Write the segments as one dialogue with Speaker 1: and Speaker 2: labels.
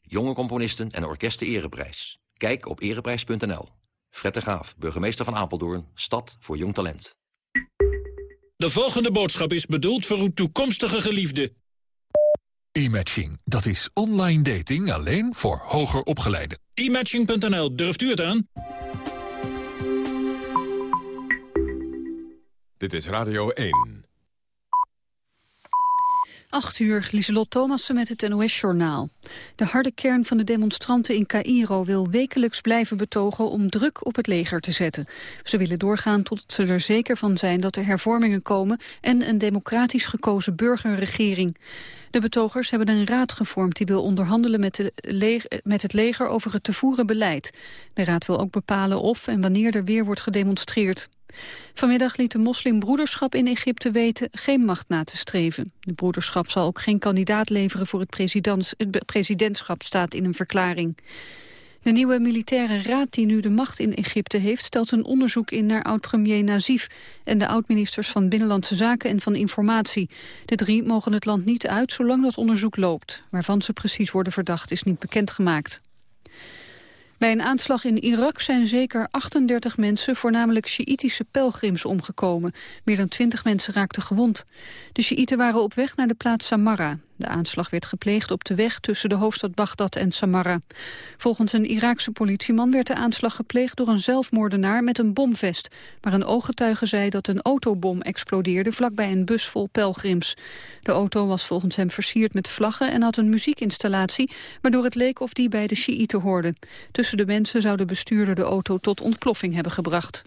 Speaker 1: Jonge componisten en orkesten ereprijs. Kijk op ereprijs.nl. Fred de Graaf, burgemeester van Apeldoorn, stad voor jong talent.
Speaker 2: De volgende boodschap is bedoeld voor uw toekomstige geliefde.
Speaker 3: E-matching, dat is online dating alleen voor hoger opgeleiden.
Speaker 2: E-matching.nl, durft u het aan?
Speaker 3: Dit is Radio 1.
Speaker 4: 8 uur, Lieselot Thomassen met het NOS-journaal. De harde kern van de demonstranten in Cairo wil wekelijks blijven betogen om druk op het leger te zetten. Ze willen doorgaan tot ze er zeker van zijn dat er hervormingen komen en een democratisch gekozen burgerregering. De betogers hebben een raad gevormd die wil onderhandelen met, met het leger over het te voeren beleid. De raad wil ook bepalen of en wanneer er weer wordt gedemonstreerd. Vanmiddag liet de moslimbroederschap in Egypte weten geen macht na te streven. De broederschap zal ook geen kandidaat leveren voor het, het presidentschap, staat in een verklaring. De nieuwe militaire raad die nu de macht in Egypte heeft... stelt een onderzoek in naar oud-premier Nazif... en de oud-ministers van Binnenlandse Zaken en van Informatie. De drie mogen het land niet uit zolang dat onderzoek loopt. Waarvan ze precies worden verdacht is niet bekendgemaakt. Bij een aanslag in Irak zijn zeker 38 mensen, voornamelijk Sjiïtische pelgrims, omgekomen. Meer dan 20 mensen raakten gewond. De Sjiïten waren op weg naar de plaats Samarra. De aanslag werd gepleegd op de weg tussen de hoofdstad Bagdad en Samarra. Volgens een Iraakse politieman werd de aanslag gepleegd door een zelfmoordenaar met een bomvest. Maar een ooggetuige zei dat een autobom explodeerde vlakbij een bus vol pelgrims. De auto was volgens hem versierd met vlaggen en had een muziekinstallatie, waardoor het leek of die bij de Shiiten hoorde. Tussen de mensen zou de bestuurder de auto tot ontploffing hebben gebracht.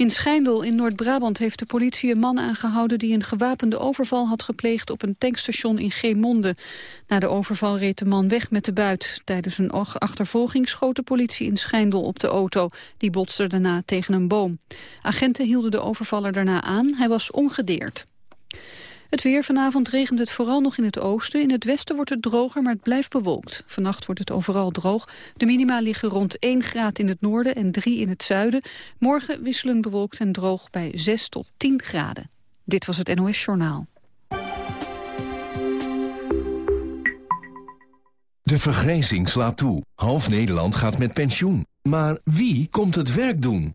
Speaker 4: In Schijndel in Noord-Brabant heeft de politie een man aangehouden... die een gewapende overval had gepleegd op een tankstation in Geemonde. Na de overval reed de man weg met de buit. Tijdens een achtervolging schoot de politie in Schijndel op de auto. Die botste daarna tegen een boom. Agenten hielden de overvaller daarna aan. Hij was ongedeerd. Het weer vanavond regent het vooral nog in het oosten. In het westen wordt het droger, maar het blijft bewolkt. Vannacht wordt het overal droog. De minima liggen rond 1 graad in het noorden en 3 in het zuiden. Morgen wisselen bewolkt en droog bij 6 tot 10 graden. Dit was het NOS Journaal.
Speaker 5: De vergrijzing slaat toe. Half Nederland gaat met pensioen. Maar wie komt het werk doen?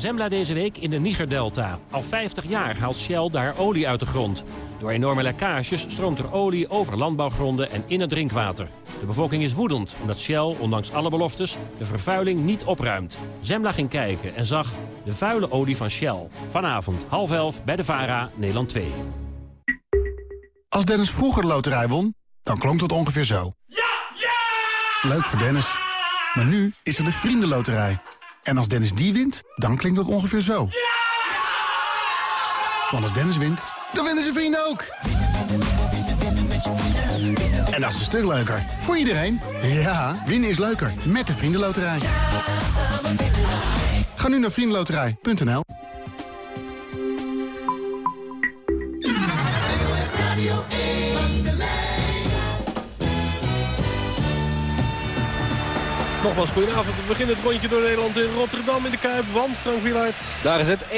Speaker 6: Zembla deze week in de Niger-delta. Al 50 jaar haalt Shell daar olie uit de grond. Door enorme lekkages stroomt er olie over landbouwgronden en in het drinkwater. De bevolking is woedend omdat Shell, ondanks alle beloftes, de vervuiling niet opruimt. Zembla ging kijken en zag de vuile olie van Shell. Vanavond half elf bij de VARA, Nederland 2.
Speaker 7: Als Dennis vroeger de loterij won, dan klonk het ongeveer zo. Ja! Ja! Leuk voor Dennis. Maar nu is er de Vriendenloterij. En als Dennis die wint, dan klinkt dat ongeveer zo. Ja! Want als Dennis wint, dan winnen zijn vrienden ook. En dat is een stuk leuker. Voor iedereen. Ja, winnen is leuker. Met de Vriendenloterij. Ga nu naar vriendenloterij.nl
Speaker 8: Nogmaals, goedenavond. We beginnen het rondje door Nederland in Rotterdam in de Kuip. Want, Frank.
Speaker 9: Daar is het 1-0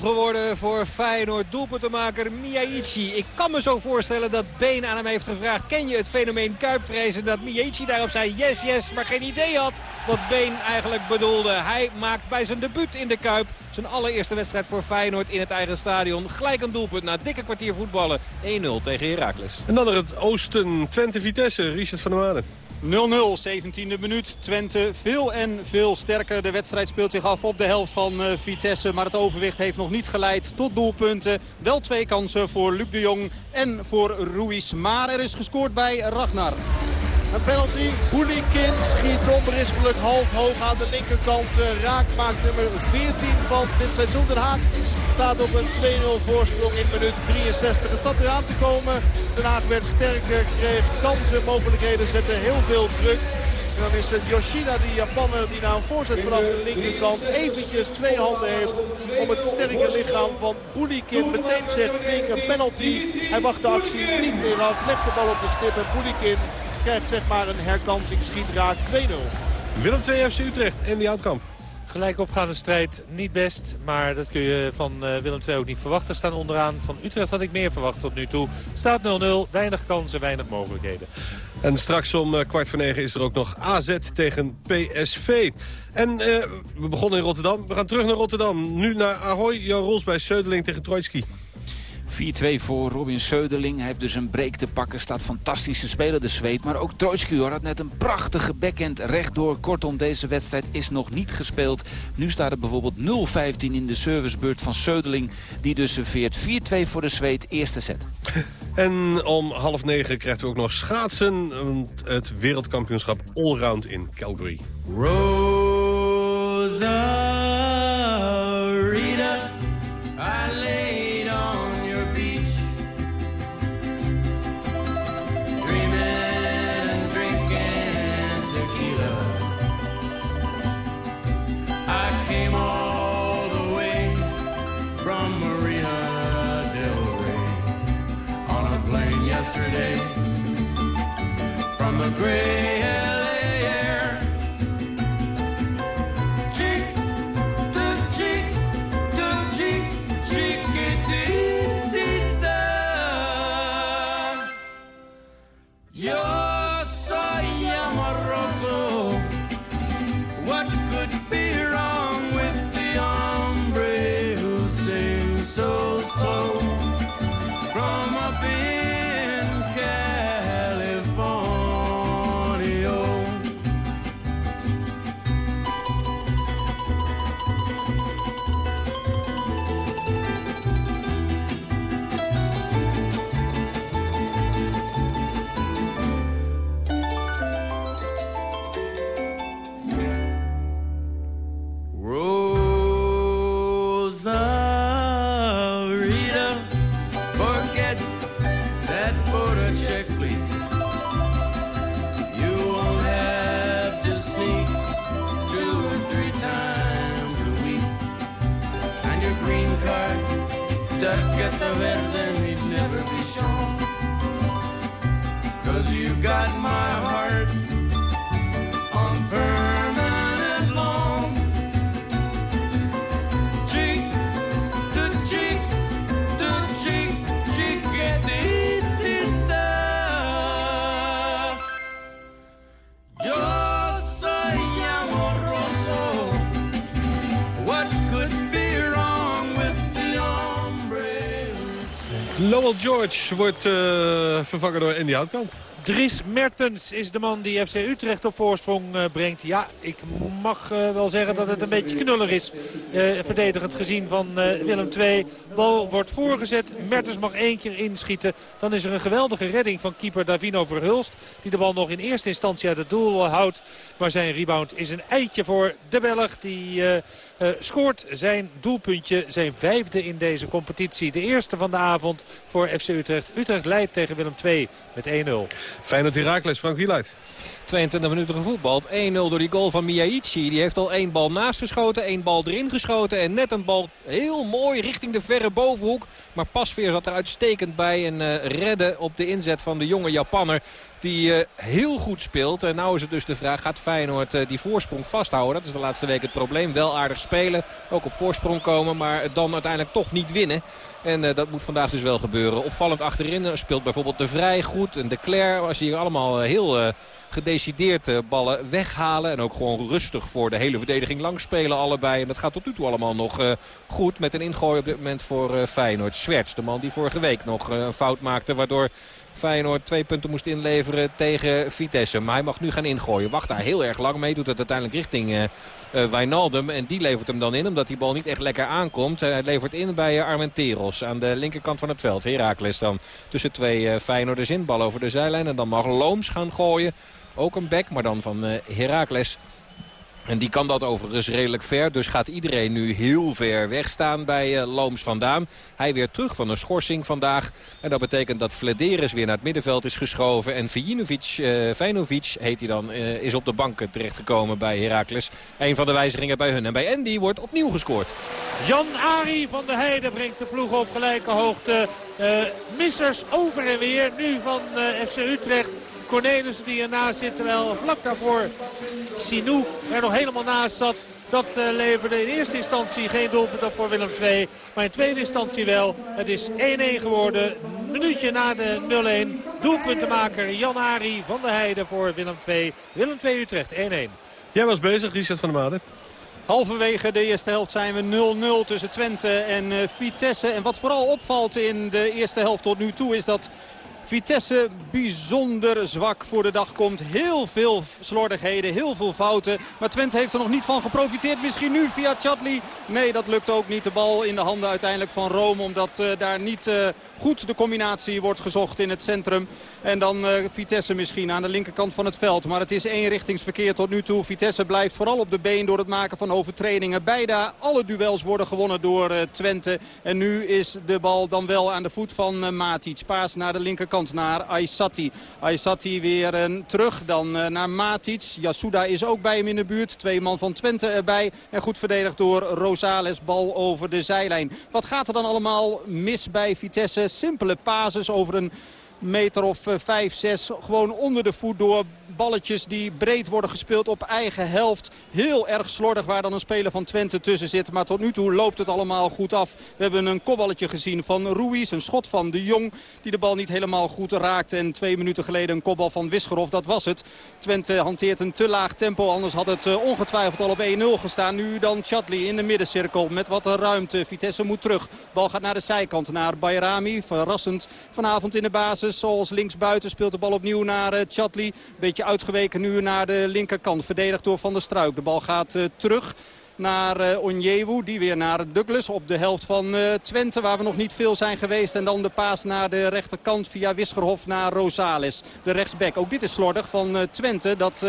Speaker 9: geworden voor Feyenoord. Doelpuntenmaker Miyaichi. Ik kan me zo voorstellen dat Been aan hem heeft gevraagd... ken je het fenomeen Kuipvrezen? Dat Miyaichi daarop zei yes, yes, maar geen idee had wat Been eigenlijk bedoelde. Hij maakt bij zijn debuut in de Kuip zijn allereerste wedstrijd voor Feyenoord in het eigen stadion. Gelijk een doelpunt na dikke kwartier voetballen. 1-0 tegen Heracles.
Speaker 8: En dan naar het oosten. Twente Vitesse. Richard van der Waarden.
Speaker 10: 0-0, 17e minuut. Twente veel en veel sterker. De wedstrijd speelt zich af op de helft van uh, Vitesse. Maar het overwicht heeft nog niet geleid tot doelpunten. Wel twee kansen voor Luc de Jong en voor Ruiz. Maar er is gescoord bij Ragnar.
Speaker 11: Een penalty. Boelikin schiet onberispelijk half hoog aan de linkerkant. Uh, raak maakt nummer 14 van dit seizoen. Den Haag staat op een 2-0 voorsprong in minuut 63. Het zat eraan te komen. Den Haag werd sterker, kreeg kansen, mogelijkheden, zette heel veel druk. En dan is het Yoshida, die Japaner, die na een voorzet vanaf de linkerkant eventjes twee handen heeft om het sterke lichaam van Boulikin. Meteen zegt Fink een penalty. Hij wacht de actie niet meer af, legt de bal op de stip en Boulikin krijgt zeg maar een herkansing, schiet raak 2-0.
Speaker 8: Willem 2 FC Utrecht en die Houtkamp.
Speaker 12: Gelijk opgaande strijd, niet best. Maar dat kun je van uh, Willem II ook niet verwachten. Staan onderaan. Van Utrecht had ik meer verwacht tot nu toe. Staat 0-0, weinig kansen, weinig mogelijkheden.
Speaker 8: En straks om uh, kwart voor negen is er ook nog AZ tegen PSV. En uh, we begonnen in Rotterdam. We gaan terug naar Rotterdam. Nu naar Ahoy. Jan Rols bij Söderling tegen Troitsky.
Speaker 13: 4-2 voor Robin Söderling. Hij heeft dus een break te pakken. Staat fantastisch te spelen, de zweet. Maar ook Trojtski had net een prachtige backhand rechtdoor. Kortom, deze wedstrijd is nog niet gespeeld. Nu staat er bijvoorbeeld 0-15 in de servicebeurt van Söderling. Die dus serveert 4-2 voor de zweet. Eerste set.
Speaker 8: En om half negen krijgt u ook nog schaatsen. Het wereldkampioenschap allround in Calgary.
Speaker 14: Rosa got my heart on permanent loan. Cheek to cheek to cheek, chiquitita. Yo soy amoroso. What could be wrong with the hombre?
Speaker 8: Lowell George wordt uh, vervangen door Andy Houtkamp.
Speaker 12: Dries Mertens is de man die FC Utrecht op voorsprong uh, brengt. Ja, ik mag uh, wel zeggen dat het een beetje knullig is. Uh, verdedigend gezien van Willem II. Bal wordt voorgezet. Mertens mag één keer inschieten. Dan is er een geweldige redding van keeper Davino Verhulst. Die de bal nog in eerste instantie uit het doel houdt. Maar zijn rebound is een eitje voor de Belg. Die scoort zijn doelpuntje. Zijn vijfde in deze competitie. De eerste van de avond voor FC Utrecht. Utrecht leidt tegen Willem II met 1-0.
Speaker 8: Feyenoord Heracles, Frank Wieluid.
Speaker 9: 22 minuten gevoetbald. 1-0 door die goal van Miyaichi. Die heeft al één bal naast geschoten, één bal erin geschoten. En net een bal heel mooi richting de verre bovenhoek. Maar Pasveer zat er uitstekend bij en uh, redde op de inzet van de jonge Japanner. Die uh, heel goed speelt. En nou is het dus de vraag, gaat Feyenoord uh, die voorsprong vasthouden? Dat is de laatste week het probleem. Wel aardig spelen, ook op voorsprong komen, maar dan uiteindelijk toch niet winnen. En uh, dat moet vandaag dus wel gebeuren. Opvallend achterin speelt bijvoorbeeld de Vrij goed. En de Claire, als je hier allemaal heel gedecideerd ballen weghalen. En ook gewoon rustig voor de hele verdediging langs spelen allebei. En dat gaat tot nu toe allemaal nog goed. Met een ingooi op dit moment voor Feyenoord. Zwerts, de man die vorige week nog een fout maakte. Waardoor Feyenoord twee punten moest inleveren tegen Vitesse. Maar hij mag nu gaan ingooien. Wacht daar heel erg lang mee. Doet het uiteindelijk richting uh, Wijnaldum. En die levert hem dan in omdat die bal niet echt lekker aankomt. Hij levert in bij uh, Armenteros aan de linkerkant van het veld. Heracles dan tussen twee Feyenoorders in. Bal over de zijlijn. En dan mag Looms gaan gooien. Ook een back, maar dan van Heracles. En die kan dat overigens redelijk ver. Dus gaat iedereen nu heel ver wegstaan bij uh, Looms vandaan. Hij weer terug van een schorsing vandaag. En dat betekent dat Flederis weer naar het middenveld is geschoven. En Vijinovic, uh, Vijnovic heet hij dan, uh, is op de bank terechtgekomen bij Heracles. Een van de wijzigingen bij hun. En bij Andy wordt opnieuw gescoord.
Speaker 12: Jan Ari van de Heide brengt de ploeg op gelijke hoogte. missers over en weer. Nu van FC Utrecht. Cornelissen die ernaast zit. Terwijl vlak daarvoor Sinou er nog helemaal naast zat. Dat uh, leverde in eerste instantie geen doelpunt op voor Willem II. Maar in tweede instantie wel. Het is 1-1 geworden. Een minuutje na de 0-1. Doelpuntenmaker Jan Ari van de Heide voor Willem II. Willem II Utrecht 1-1.
Speaker 8: Jij was bezig, Richard van der Maden.
Speaker 10: Halverwege de eerste helft zijn we 0-0 tussen Twente en uh, Vitesse. En wat vooral opvalt in de eerste helft tot nu toe is dat Vitesse bijzonder zwak voor de dag komt. Heel veel slordigheden, heel veel fouten. Maar Twente heeft er nog niet van geprofiteerd. Misschien nu via Chatli. Nee, dat lukt ook niet. De bal in de handen uiteindelijk van Rome. Omdat uh, daar niet uh, goed de combinatie wordt gezocht in het centrum. En dan uh, Vitesse misschien aan de linkerkant van het veld. Maar het is eenrichtingsverkeer tot nu toe. Vitesse blijft vooral op de been door het maken van overtredingen. Bijna alle duels worden gewonnen door Twente. En nu is de bal dan wel aan de voet van Matic. Paas naar de linkerkant naar Aysati. Aysati weer uh, terug dan uh, naar Matic. Yasuda is ook bij hem in de buurt. Twee man van Twente erbij. En goed verdedigd door Rosales. Bal over de zijlijn. Wat gaat er dan allemaal mis bij Vitesse? Simpele pases over een meter of 5, 6 gewoon onder de voet door balletjes die breed worden gespeeld op eigen helft. Heel erg slordig waar dan een speler van Twente tussen zit. Maar tot nu toe loopt het allemaal goed af. We hebben een kopballetje gezien van Ruiz. Een schot van de Jong die de bal niet helemaal goed raakt. En twee minuten geleden een kopbal van Wisgerhof. Dat was het. Twente hanteert een te laag tempo. Anders had het uh, ongetwijfeld al op 1-0 gestaan. Nu dan Chatli in de middencirkel met wat ruimte. Vitesse moet terug. Bal gaat naar de zijkant. Naar Bayrami. Verrassend vanavond in de basis. Zoals linksbuiten speelt de bal opnieuw naar uh, Chatli. Beetje uitgeweken nu naar de linkerkant. Verdedigd door Van der Struik. De bal gaat uh, terug naar uh. Die weer naar Douglas op de helft van Twente. Waar we nog niet veel zijn geweest. En dan de paas naar de rechterkant via Wisgerhof naar Rosales. De rechtsback. Ook dit is slordig van Twente. Dat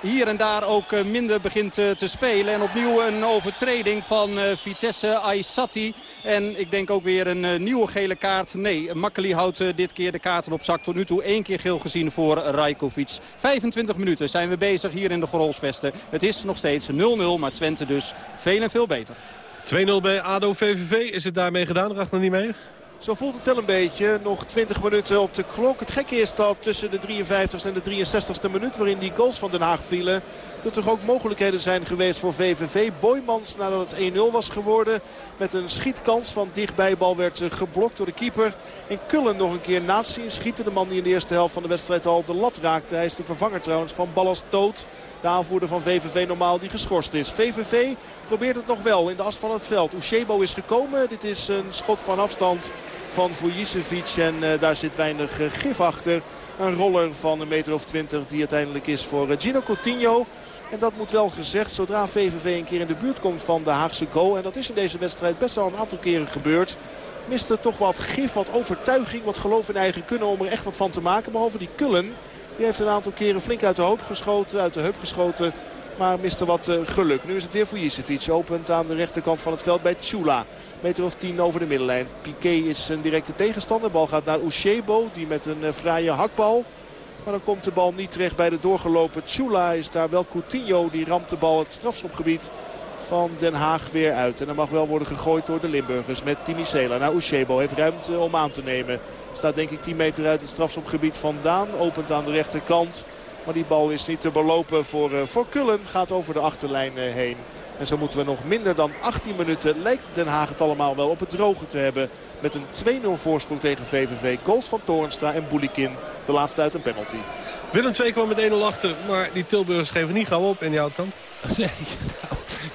Speaker 10: hier en daar ook minder begint te spelen. En opnieuw een overtreding van Vitesse Aysati. En ik denk ook weer een nieuwe gele kaart. Nee, Makkeli houdt dit keer de kaarten op zak. Tot nu toe één keer geel gezien voor Rajkovic. 25 minuten zijn we bezig hier in de Grolsvesten. Het is nog steeds 0-0, maar Twente dus veel en veel beter.
Speaker 8: 2-0 bij ADO-VVV. Is het daarmee gedaan? Racht nog niet mee?
Speaker 11: Zo voelt het wel een beetje. Nog 20 minuten op de klok. Het gekke is dat tussen de 53ste en de 63ste minuut waarin die goals van Den Haag vielen. Er toch ook mogelijkheden zijn geweest voor VVV. Boymans nadat het 1-0 was geworden. Met een schietkans van dichtbij. Bal werd geblokt door de keeper. En Kullen nog een keer naast zien schieten. De man die in de eerste helft van de wedstrijd al de lat raakte. Hij is de vervanger trouwens van Ballas Toot. De aanvoerder van VVV normaal die geschorst is. VVV probeert het nog wel in de as van het veld. Ushebo is gekomen. Dit is een schot van afstand van Vujicevic. En uh, daar zit weinig uh, gif achter. Een roller van een meter of twintig die uiteindelijk is voor uh, Gino Coutinho. En dat moet wel gezegd, zodra VVV een keer in de buurt komt van de Haagse goal. En dat is in deze wedstrijd best wel een aantal keren gebeurd. Mist er toch wat gif, wat overtuiging, wat geloof in eigen kunnen om er echt wat van te maken. Behalve die Kullen. Die heeft een aantal keren flink uit de hoop geschoten, uit de heup geschoten. Maar miste wat uh, geluk. Nu is het weer voor Jicevic. Opent aan de rechterkant van het veld bij Chula. Meter of 10 over de middenlijn. Piqué is een directe tegenstander. Bal gaat naar Ushebo. Die met een uh, fraaie hakbal. Maar dan komt de bal niet terecht bij de doorgelopen Chula. Is daar wel Coutinho. Die ramt de bal het strafschopgebied van Den Haag weer uit. En dan mag wel worden gegooid door de Limburgers met Timi Sela. Nou, Ushebo heeft ruimte om aan te nemen. Staat denk ik 10 meter uit het strafschopgebied vandaan. Opent aan de rechterkant. Maar die bal is niet te belopen voor, uh, voor Kullen. Gaat over de achterlijn uh, heen. En zo moeten we nog minder dan 18 minuten. Lijkt Den Haag het allemaal wel op het droge te hebben. Met een 2-0 voorsprong tegen VVV. Goals van Toornstra en Boulikin. De laatste uit een penalty.
Speaker 8: Willem 2 kwam met 1-0 achter. Maar die Tilburgers geven niet gauw op in die outcome.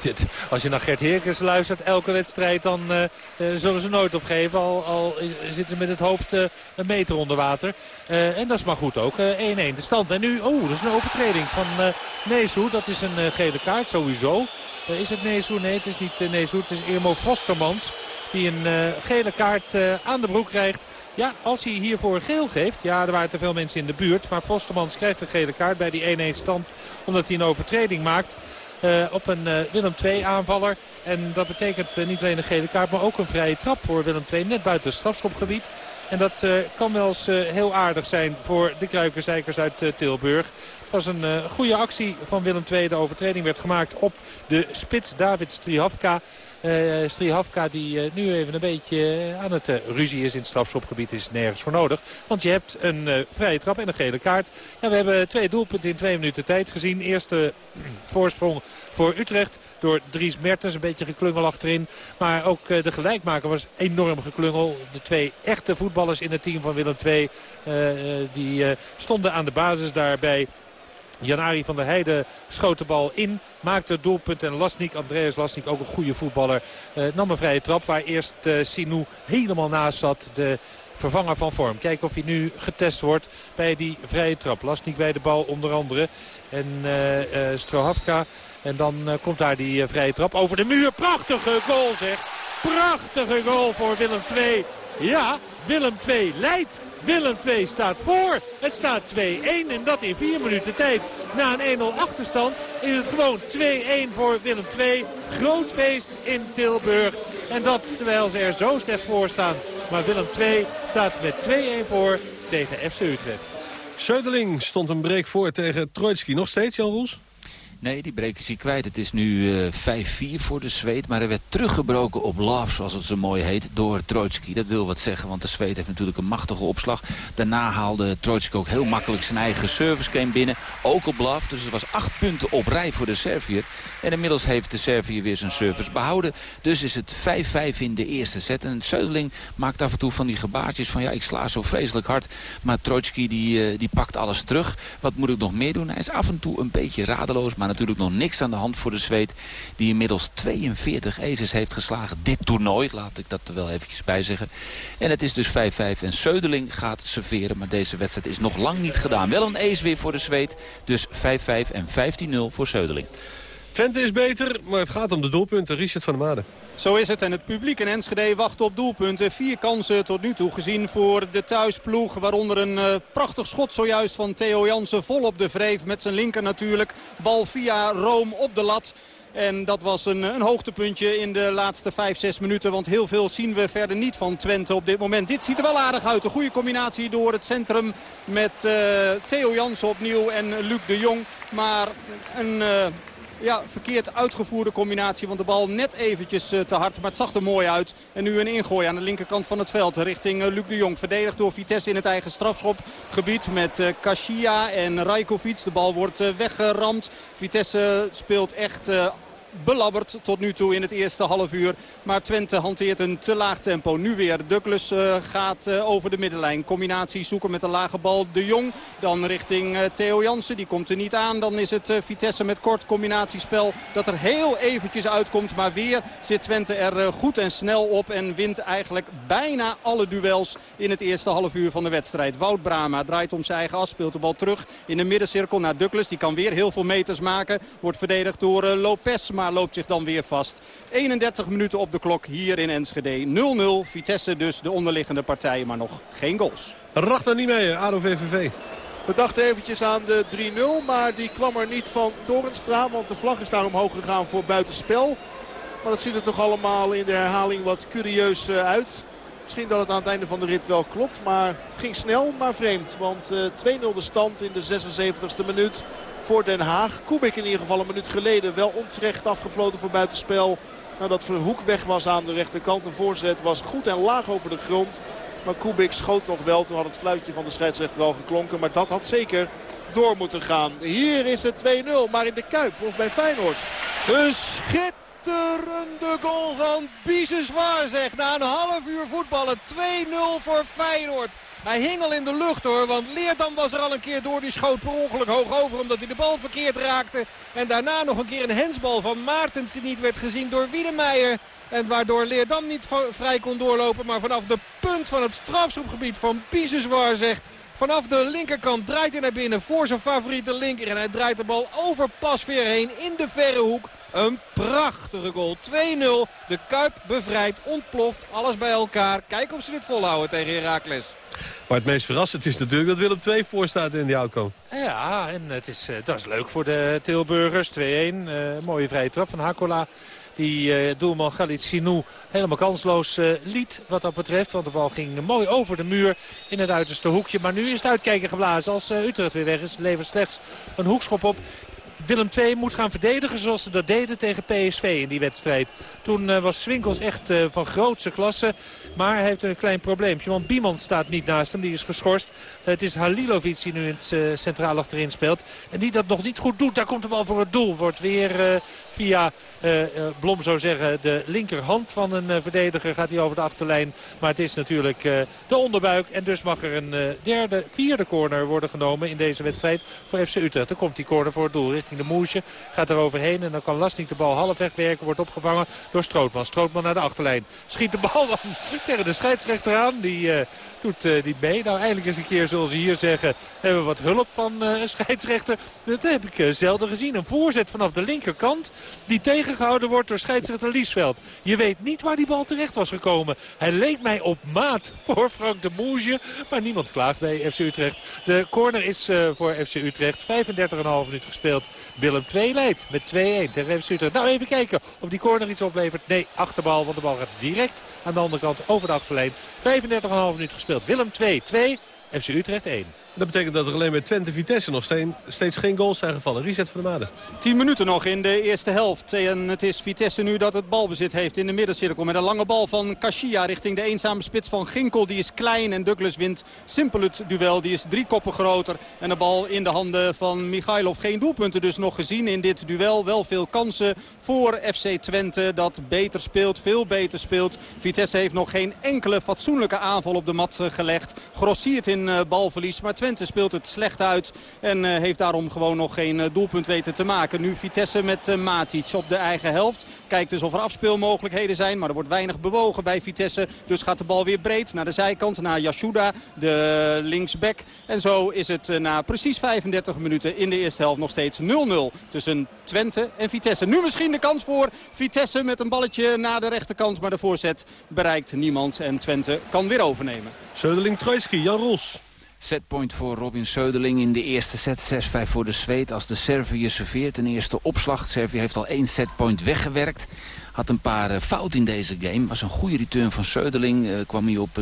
Speaker 12: Nou, als je naar Gert Heerkens luistert, elke wedstrijd, dan uh, uh, zullen ze nooit opgeven. Al, al zitten ze met het hoofd uh, een meter onder water. en dat is maar goed ook. 1-1 de stand. En nu, oh, dat is een overtreding van uh. Dat is een gele kaart, sowieso. is het Neesu? Nee, het is niet uh. Het is Irmo Vostermans. Die een gele kaart aan de broek krijgt. Ja, als hij hiervoor geel geeft. Ja, er waren te veel mensen in de buurt. Maar Vostermans krijgt een gele kaart bij die 1-1 stand. Omdat hij een overtreding maakt. eh, op een uh, Willem II aanvaller. En dat betekent uh, niet alleen een gele kaart, maar ook een vrije trap voor Willem II. Net buiten het strafschopgebied. En dat kan wel eens heel aardig zijn voor de kruikerzeikers uit Tilburg. Het was een goede actie van Willem II. De overtreding werd gemaakt op de spits David Strihavka. Uh, Strihavka die uh, nu even een beetje aan het ruzie is in het strafschopgebied is nergens voor nodig. Want je hebt een vrije trap en een gele kaart. We hebben twee doelpunten in twee minuten tijd gezien. Eerste voorsprong voor Utrecht door Dries Mertens. Een beetje geklungel achterin. Maar ook de gelijkmaker was enorm geklungel. De twee echte voetballers in het team van Willem II die stonden aan de basis daarbij. Janari van der Heijden schoot de bal in. Maakte het doelpunt. En Lasnik, Andreas Lasnik, ook een goede voetballer. Uh, nam een vrije trap waar eerst uh, Sinou helemaal naast zat. De vervanger van vorm. Kijken of hij nu getest wordt bij die vrije trap. Lasnik bij de bal onder andere. En uh, uh, Strohavka. En dan uh, komt daar die vrije trap over de muur. Prachtige goal zeg. Prachtige goal voor Willem II. Ja, Willem II leidt. Willem 2 staat voor. Het staat 2-1 en dat in 4 minuten tijd. Na een 1-0 achterstand is het gewoon 2-1 voor Willem 2. Groot feest in Tilburg. En dat terwijl ze er zo slecht voor staan. Maar Willem 2 staat met 2-1 voor tegen FC Utrecht.
Speaker 8: Söderling stond een break voor tegen Troitsky. Nog steeds, Jan Roels?
Speaker 13: Nee, die breken hij kwijt. Het is nu uh, 5-4 voor de Zweed. Maar er werd teruggebroken op love, zoals het zo mooi heet, door Troitsky. Dat wil wat zeggen, want de Zweed heeft natuurlijk een machtige opslag. Daarna haalde Troitsky ook heel makkelijk zijn eigen service game binnen. Ook op love, dus het was acht punten op rij voor de Servier. En inmiddels heeft de Servier weer zijn service behouden. Dus is het 5-5 in de eerste set. En Söderling maakt af en toe van die gebaartjes van... ja, ik sla zo vreselijk hard. Maar Troitsky die, uh, die pakt alles terug. Wat moet ik nog meer doen? Hij is af en toe een beetje radeloos, maar natuurlijk nog niks aan de hand voor de Zweed. Die inmiddels 42 aces heeft geslagen. Dit toernooi, laat ik dat er wel eventjes bij zeggen. En het is dus 5-5 en Söderling gaat serveren. Maar deze wedstrijd is nog lang niet gedaan. Wel een ace weer voor de Zweed. Dus 5-5 en 15-0 voor Söderling.
Speaker 8: Twente is beter, maar het gaat om de doelpunten. Richard van der Made.
Speaker 10: Zo is het. En het publiek in Enschede wacht op doelpunten. Vier kansen tot nu toe gezien voor de thuisploeg. Waaronder een uh, prachtig schot zojuist van Theo Jansen. Vol op de vreef met zijn linker natuurlijk. Bal via Room op de lat. En dat was een, een, hoogtepuntje in de laatste 5, 6 minuten. Want heel veel zien we verder niet van Twente op dit moment. Dit ziet er wel aardig uit. Een goede combinatie door het centrum met uh, Theo Jansen opnieuw en Luc de Jong. Maar een... Uh, ja, verkeerd uitgevoerde combinatie. Want de bal net eventjes eh, te hard. Maar het zag er mooi uit. En nu een ingooi aan de linkerkant van het veld. Richting eh, Luc de Jong. Verdedigd door Vitesse in het eigen strafschopgebied. Met uh, Kashia en Rajkovic. De bal wordt weggeramd. Vitesse speelt echt belabberd tot nu toe in het eerste half uur. Maar Twente hanteert een te laag tempo. Nu weer Douglas uh, gaat uh, over de middenlijn. Combinatie zoeken met een lage bal De Jong. Dan richting uh, Theo Jansen. Die komt er niet aan. Dan is het Vitesse met kort combinatiespel dat er heel eventjes uitkomt. Maar weer zit Twente er goed en snel op. En wint eigenlijk bijna alle duels in het eerste half uur van de wedstrijd. Wout Brama draait om zijn eigen as. Speelt de bal terug in de middencirkel naar Douglas. Die kan weer heel veel meters maken. Wordt verdedigd door Lopez. Maar loopt zich dan weer vast. 31 minuten op de klok hier in Enschede. 0-0. Vitesse dus de onderliggende partij, maar nog geen goals.
Speaker 8: Racht niet mee, ADO VVV.
Speaker 11: We dachten eventjes aan de 3-0, maar die kwam er niet van Torenstra. Want de vlag is daar omhoog gegaan voor buitenspel. Maar dat ziet er toch allemaal in de herhaling wat curieus eh, uit. Misschien dat het aan het einde van de rit wel klopt. Maar het ging snel, maar vreemd. Want uh, 2-0 de stand in de 76e minuut voor Den Haag. Kubik in ieder geval een minuut geleden wel onterecht afgefloten voor buitenspel. Nadat Verhoek weg was aan de rechterkant. De voorzet was goed en laag over de grond. Maar Kubik schoot nog wel. Toen had het fluitje van de scheidsrechter wel geklonken. Maar dat had zeker door moeten gaan. Hier is het 2-0. Maar in de Kuip of bij Feyenoord.
Speaker 9: Een schitterende goal van Biseswaar zeg. Na een half uur voetballen 2-0 voor Feyenoord. Hij hing al in de lucht hoor, want Leerdam was er al een keer door. Die schoot per ongeluk hoog over omdat hij de bal verkeerd raakte. En daarna nog een keer een hensbal van Maartens die niet werd gezien door Wiedemeijer. En waardoor Leerdam niet vrij kon doorlopen. Maar vanaf de punt van het strafschopgebied van Biseswar zegt Vanaf de linkerkant draait hij naar binnen voor zijn favoriete linker. En hij draait de bal over Pasveer heen in de verre hoek. Een prachtige goal. 2-0. De Kuip bevrijd, ontploft, alles bij elkaar. Kijk of ze dit volhouden tegen Heracles.
Speaker 8: Maar het meest verrassend is natuurlijk dat Willem II voor staat in die outcome.
Speaker 12: Ja, en het is, eh, dat is leuk voor de Tilburgers. 2-1. Eh, mooie vrije trap van Hakola. Die eh, doelman Galit Sinou helemaal kansloos eh, liet wat dat betreft. Want de bal ging mooi over de muur in het uiterste hoekje. Maar nu is het uitkijken geblazen. Als eh, Utrecht weer weg is, levert slechts een hoekschop op. Willem II moet gaan verdedigen zoals ze dat deden tegen PSV in die wedstrijd. Toen eh, was Swinkels echt eh, van grootse klasse. Maar hij heeft een klein probleempje. Want Bieman staat niet naast hem. Die is geschorst. het is Halilovic die nu in het eh, centraal achterin speelt. En die dat nog niet goed doet. Daar komt de bal voor het doel. Wordt weer via Blom zou zeggen de linkerhand van een verdediger gaat hij over de achterlijn. Maar het is natuurlijk de onderbuik. En dus mag er een derde, vierde corner worden genomen in deze wedstrijd voor FC Utrecht. Dan komt die corner voor het doel de Moesje. Gaat er overheen en dan kan Lasting de bal half wegwerken. Wordt opgevangen door Strootman. Strootman naar de achterlijn. Schiet de bal dan tegen de scheidsrechter aan. Die eh, doet eh, niet mee. Nou, eindelijk eens een keer, zoals ze hier zeggen, hebben we wat hulp van eh, een scheidsrechter. Dat heb ik eh, zelden gezien. Een voorzet vanaf de linkerkant die tegengehouden wordt door scheidsrechter Liesveld. Je weet niet waar die bal terecht was gekomen. Hij leek mij op maat voor Frank de Moesje, maar niemand klaagt bij FC Utrecht. De corner is voor FC Utrecht. 35,5 minuten gespeeld. Willem 2 leidt met 2-1 tegen FC Utrecht. Nou, even kijken of die corner iets oplevert. Nee, achterbal, want de bal gaat direct aan de andere kant over de achterlijn. 35,5 minuten gespeeld. Willem 2, 2, FC Utrecht 1.
Speaker 8: Dat betekent dat er alleen bij Twente Vitesse nog steeds, geen goals zijn gevallen. Reset van de Maden.
Speaker 10: 10 minuten nog in de eerste helft. En het is Vitesse nu dat het balbezit heeft in de middencirkel. Met een lange bal van Kashia richting de eenzame spits van Ginkel. Die is klein en Douglas wint simpel het duel. Die is drie koppen groter. En de bal in de handen van Michailov. Geen doelpunten dus nog gezien in dit duel. Wel veel kansen voor FC Twente dat beter speelt. Veel beter speelt. Vitesse heeft nog geen enkele fatsoenlijke aanval op de mat gelegd. Grossiert in eh, balverlies. Maar Twente speelt het slecht uit. En eh, heeft daarom gewoon nog geen eh, doelpunt weten te maken. Nu Vitesse met uh, Matic op de eigen helft. Kijkt dus of er afspeelmogelijkheden zijn. Maar er wordt weinig bewogen bij Vitesse. Dus gaat de bal weer breed naar de zijkant. Naar Yashuda, de linksback. En zo is het na precies 35 minuten in de eerste helft nog steeds 0-0 tussen Twente en Vitesse. Nu misschien de kans voor Vitesse met een balletje naar de rechterkant. Maar de voorzet bereikt niemand. En Twente kan weer overnemen.
Speaker 8: Söderling Trojski, Jan Roels.
Speaker 13: Setpoint voor Robin Söderling in de eerste set. 6-5 voor de Zweed als de Servië serveert. Een eerste opslag. Servië heeft al één setpoint weggewerkt. Had een paar uh, fout in deze game. Was een goede return van Söderling. Uh, kwam hij op 0-15.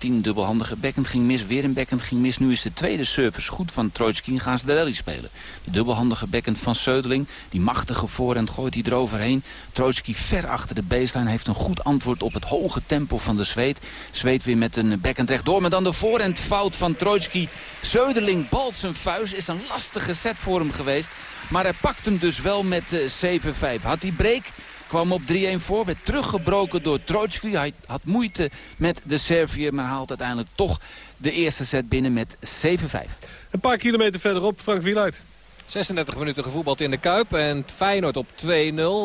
Speaker 13: Dubbelhandige backhand ging mis. Weer een backhand ging mis. Nu is de tweede service goed van Trojtski. Gaan ze de rally spelen. De dubbelhandige backhand van Söderling. Die machtige voorhand gooit hij eroverheen. Trojtski ver achter de baseline. Heeft een goed antwoord op het hoge tempo van de Zweed. Zweed weer met een backhand rechtdoor. Maar dan de voorhand fout van Trojtski. Söderling balt zijn vuist. Is een lastige set voor hem geweest. Maar hij pakt hem dus wel met uh, 7-5. Had hij break kwam op 3-1 voor. Werd teruggebroken door Trojtski. Hij had moeite met de Serviër, maar haalt uiteindelijk toch de eerste set binnen met 7-5.
Speaker 8: Een paar kilometer verderop, Frank Wieluid.
Speaker 9: 36 minuten gevoetbald in de Kuip en Feyenoord op 2-0.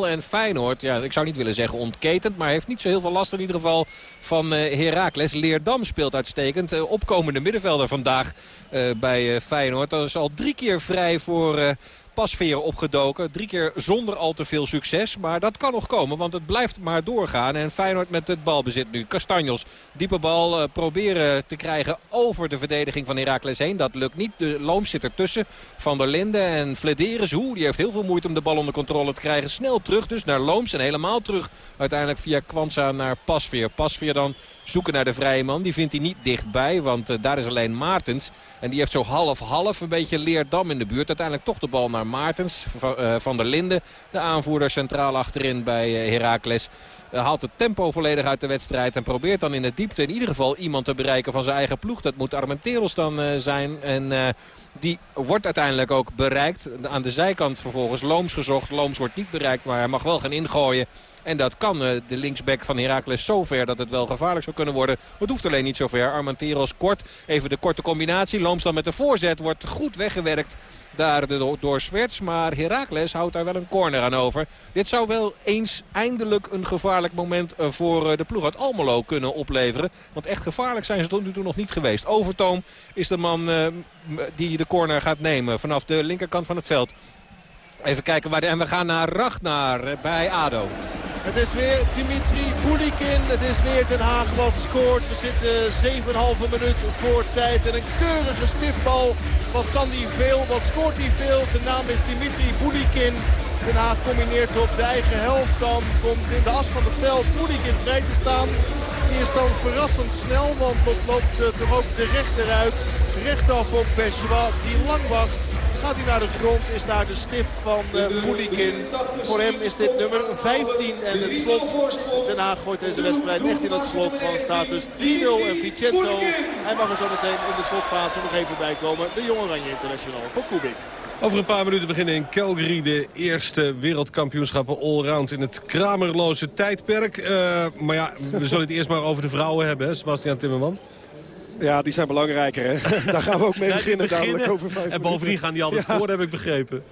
Speaker 9: En Feyenoord, ja, ik zou niet willen zeggen ontketend... maar heeft niet zo heel veel last in ieder geval van uh, Heracles. Leerdam speelt uitstekend. Uh, opkomende middenvelder vandaag uh, bij Feyenoord. Dat is al drie keer vrij voor pasveer opgedoken. Drie keer zonder al te veel succes. Maar dat kan nog komen, want het blijft maar doorgaan. En Feyenoord met het balbezit nu. Castanjos, diepe bal uh, proberen te krijgen over de verdediging van Heracles heen. Dat lukt niet. De Looms zit ertussen. Van der Linden en Flederis. Hoe, die heeft heel veel moeite om de bal onder controle te krijgen. Snel terug dus naar Looms en helemaal terug. Uiteindelijk via Kwanza naar Pasveer. Pasveer dan zoeken naar de vrije man. Die vindt hij niet dichtbij, want uh, daar is alleen Maartens. En die heeft zo half-half een beetje Leerdam in de buurt. Uiteindelijk toch de bal naar Maartens. Van, uh, van der Linden, de aanvoerder centraal achterin bij uh, Heracles. Haalt het tempo volledig uit de wedstrijd. En probeert dan in de diepte in ieder geval iemand te bereiken van zijn eigen ploeg. Dat moet Armenteros dan zijn. En die wordt uiteindelijk ook bereikt. Aan de zijkant vervolgens Looms gezocht. Looms wordt niet bereikt, maar hij mag wel gaan ingooien. En dat kan uh, de linksback van Heracles zo ver dat het wel gevaarlijk zou kunnen worden. Het hoeft alleen niet zo ver. Armenteros kort. Even de korte combinatie. Looms dan met de voorzet wordt goed weggewerkt daar door, Swerts. Maar Heracles houdt daar wel een corner aan over. Dit zou wel eens eindelijk een gevaarlijk moment eh, voor eh, de ploeg uit Almelo kunnen opleveren. Want echt gevaarlijk zijn ze tot nu toe nog niet geweest. Overtoom is de man die de corner gaat nemen vanaf de linkerkant van het veld. Even kijken waar de, en we gaan naar Ragnar bij ADO.
Speaker 11: Het is weer Dimitri Boulikin. Het is weer Den Haag wat scoort. We zitten 7,5 minuut voor tijd. En een keurige stiftbal. Wat kan die veel? Wat scoort die veel? De naam is Dimitri Boulikin. Den Haag combineert op de eigen helft. Dan komt in de as van het veld Boulikin vrij te staan. Die is dan verrassend snel, want dat loopt uh, toch ook de rechteruit. Rechtaf op Besjoa, die lang wacht. Gaat hij naar de grond, is daar de stift van uh. Voor hem is dit nummer 15 en het slot. Den Haag gooit deze wedstrijd echt in het slot. Van staat dus 3-0 en Vicento. Hij mag er zo meteen in de slotfase nog even bij komen. De Jong Oranje International voor Kubik.
Speaker 8: Over een paar minuten beginnen in Calgary de eerste wereldkampioenschappen allround in het kramerloze tijdperk. Uh, maar ja, we zullen het eerst maar over de vrouwen hebben, Sebastian Timmerman.
Speaker 15: Ja, die zijn belangrijker. Hè? Daar gaan we ook mee beginnen, dadelijk over vijf
Speaker 8: En bovendien gaan die altijd ja. voor, heb ik begrepen.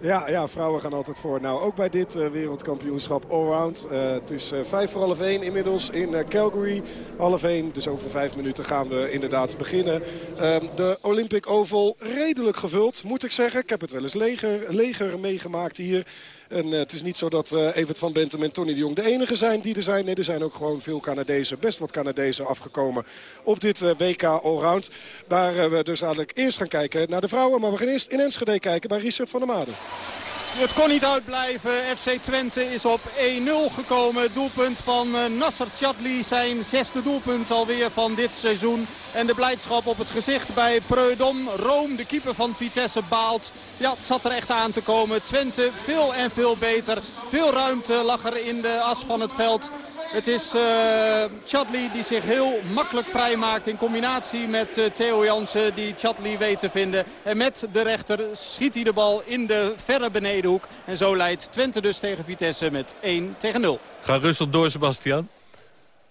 Speaker 15: Ja, ja, vrouwen gaan altijd voor. Nou, ook bij dit uh, wereldkampioenschap allround. Uh, het is uh, vijf voor half één inmiddels in Calgary. Half één, dus over vijf minuten gaan we inderdaad beginnen. Ehm, de Olympic Oval redelijk gevuld, moet ik zeggen. Ik heb het wel eens leger, leger meegemaakt hier. En uh, het is niet zo dat uh, Evert van Bentum en Tony de Jong de enige zijn die er zijn. Nee, er zijn ook gewoon veel Canadezen, best wat Canadezen afgekomen op dit uh, WK Allround. Waar we dus eigenlijk eerst gaan kijken naar de vrouwen. Maar we gaan eerst in Enschede kijken bij Richard van der Maden.
Speaker 10: Het kon niet uitblijven. FC Twente is op 1-0 gekomen. Doelpunt van Nasser Chadli. Zijn zesde doelpunt alweer van dit seizoen. En de blijdschap op het gezicht bij Preudom. Room, de keeper van Vitesse, baalt. Ja, zat er echt aan te komen. Twente veel en veel beter. Veel ruimte lag er in de as van het veld. Het is uh, Chadli die zich heel makkelijk vrijmaakt in combinatie met uh, Theo Jansen die Chadli weet te vinden. En met de rechter schiet hij de bal in de verre benedenhoek. En zo leidt Twente dus tegen Vitesse met 1 tegen 0.
Speaker 8: Ga rustig door Sebastian.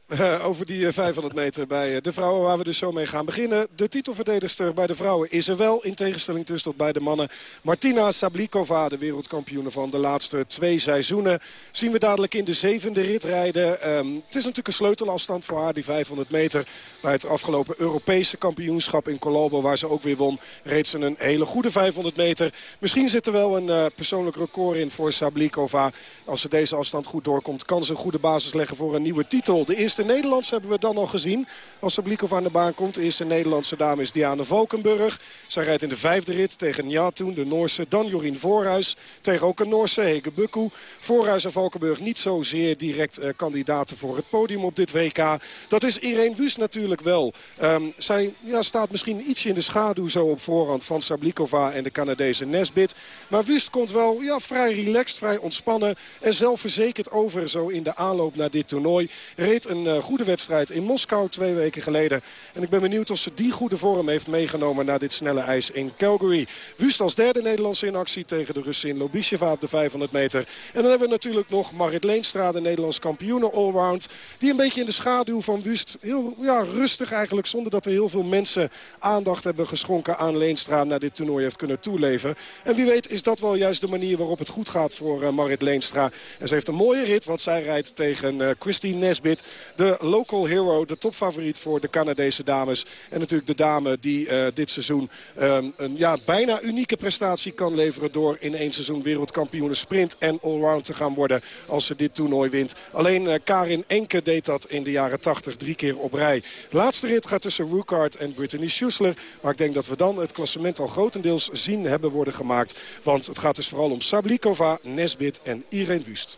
Speaker 15: Uh, over die 500 meter bij de vrouwen waar we dus zo mee gaan beginnen. De titelverdedigster bij de vrouwen is er wel. In tegenstelling dus tot bij de mannen. Martina Sablikova, de wereldkampioene van de laatste twee seizoenen. Zien we dadelijk in de zevende rit rijden. Um, het is natuurlijk een sleutelafstand voor haar, die 500 meter. Bij het afgelopen Europese kampioenschap in Colombo, waar ze ook weer won, reed ze een hele goede 500 meter. Misschien zit er wel een persoonlijk record in voor Sablikova. Als ze deze afstand goed doorkomt, kan ze een goede basis leggen voor een nieuwe titel. De eerste Nederlands hebben we dan al gezien. Als Sablikov aan de baan komt. De eerste Nederlandse dame is Diana Valkenburg. Zij rijdt in de vijfde rit tegen Njatoen, de Noorse. Dan Jorien Voorhuis tegen ook een Noorse, Hege Bukku. Voorhuis en Valkenburg niet zozeer direct uh, kandidaten voor het podium op dit WK. Dat is Irene Wust natuurlijk wel. Um, zij ja, staat misschien ietsje in de schaduw zo op voorhand van Sablikova en de Canadese Nesbit. Maar Wust komt wel ja, vrij relaxed, vrij ontspannen en zelfverzekerd over zo in de aanloop naar dit toernooi. Reed een uh, goede wedstrijd in Moskou twee weken geleden. En ik ben benieuwd of ze die goede vorm heeft meegenomen naar dit snelle ijs in Calgary. Wust als derde Nederlandse in actie tegen de Russin Lobisheva op de 500 meter. En dan hebben we natuurlijk nog Marit Leenstra, de Nederlands kampioene allround. Die een beetje in de schaduw van Wust, heel ja, rustig eigenlijk, zonder dat er heel veel mensen aandacht hebben geschonken aan Leenstra naar dit toernooi heeft kunnen toeleven. En wie weet is dat wel juist de manier waarop het goed gaat voor uh, Marit Leenstra. En ze heeft een mooie rit, want zij rijdt tegen uh, Christine Nesbit. De local hero, de topfavoriet voor de Canadese dames. En natuurlijk de dame die uh, dit seizoen um, een ja, bijna unieke prestatie kan leveren... door in één seizoen wereldkampioene sprint en allround te gaan worden als ze dit toernooi wint. Alleen uh, Karin Enke deed dat in de jaren 80 drie keer op rij. De laatste rit gaat tussen Rookart en Brittany Schussler. Maar ik denk dat we dan het klassement al grotendeels zien hebben worden gemaakt. Want het gaat dus vooral om Sablikova, Nesbit en Irene Wust.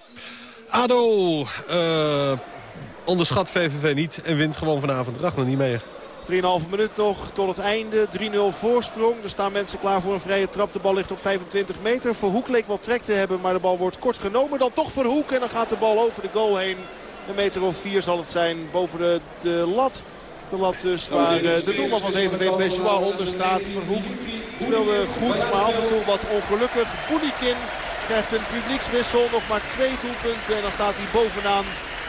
Speaker 8: ADO, uh, onderschat VVV niet en wint gewoon vanavond. Ragnar niet meer.
Speaker 11: 3,5 minuut nog tot het einde. 3-0 voorsprong. Er staan mensen klaar voor een vrije trap. De bal ligt op 25 meter. Verhoek leek wel trek te hebben, maar de bal wordt kort genomen. Dan toch Verhoek en dan gaat de bal over de goal heen. Een meter of vier zal het zijn boven de, de lat. De lat dus waar uh, de doelman van VVV Bechois onder staat. Verhoek speelde goed, maar af en toe wat ongelukkig. Boenikin krijgt een publiekswissel. Nog maar twee doelpunten en dan staat hij bovenaan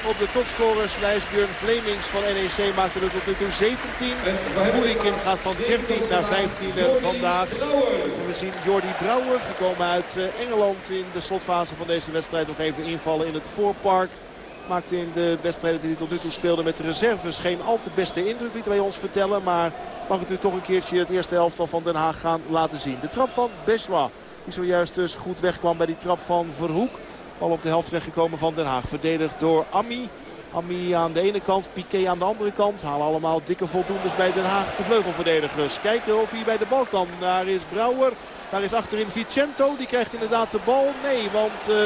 Speaker 11: op de topscorerslijst. Björn Vlemings van NEC maakte er tot nu toe 17. Boerikin gaat van 13 naar 15 vandaag. En we zien Jordi Brouwer, gekomen uit eh, Engeland in de slotfase van deze wedstrijd, nog even invallen in het voorpark. Maakte in de wedstrijden die hij tot nu toe speelde met de reserves geen al te beste indruk, lieten wij ons vertellen. Maar mag het nu toch een keertje het eerste elftal van Den Haag gaan laten zien. De trap van Beswa, die zojuist dus goed wegkwam bij die trap van Verhoek. Al op de helft terechtgekomen van Den Haag. Verdedigd door Ami. Ami aan de ene kant, Piqué aan de andere kant. Halen allemaal dikke voldoendes bij Den Haag. De vleugelverdedigers. Kijken of hij bij de bal kan. Daar is Brouwer. Daar is achterin Vicento. Die krijgt inderdaad de bal. Nee, want uh,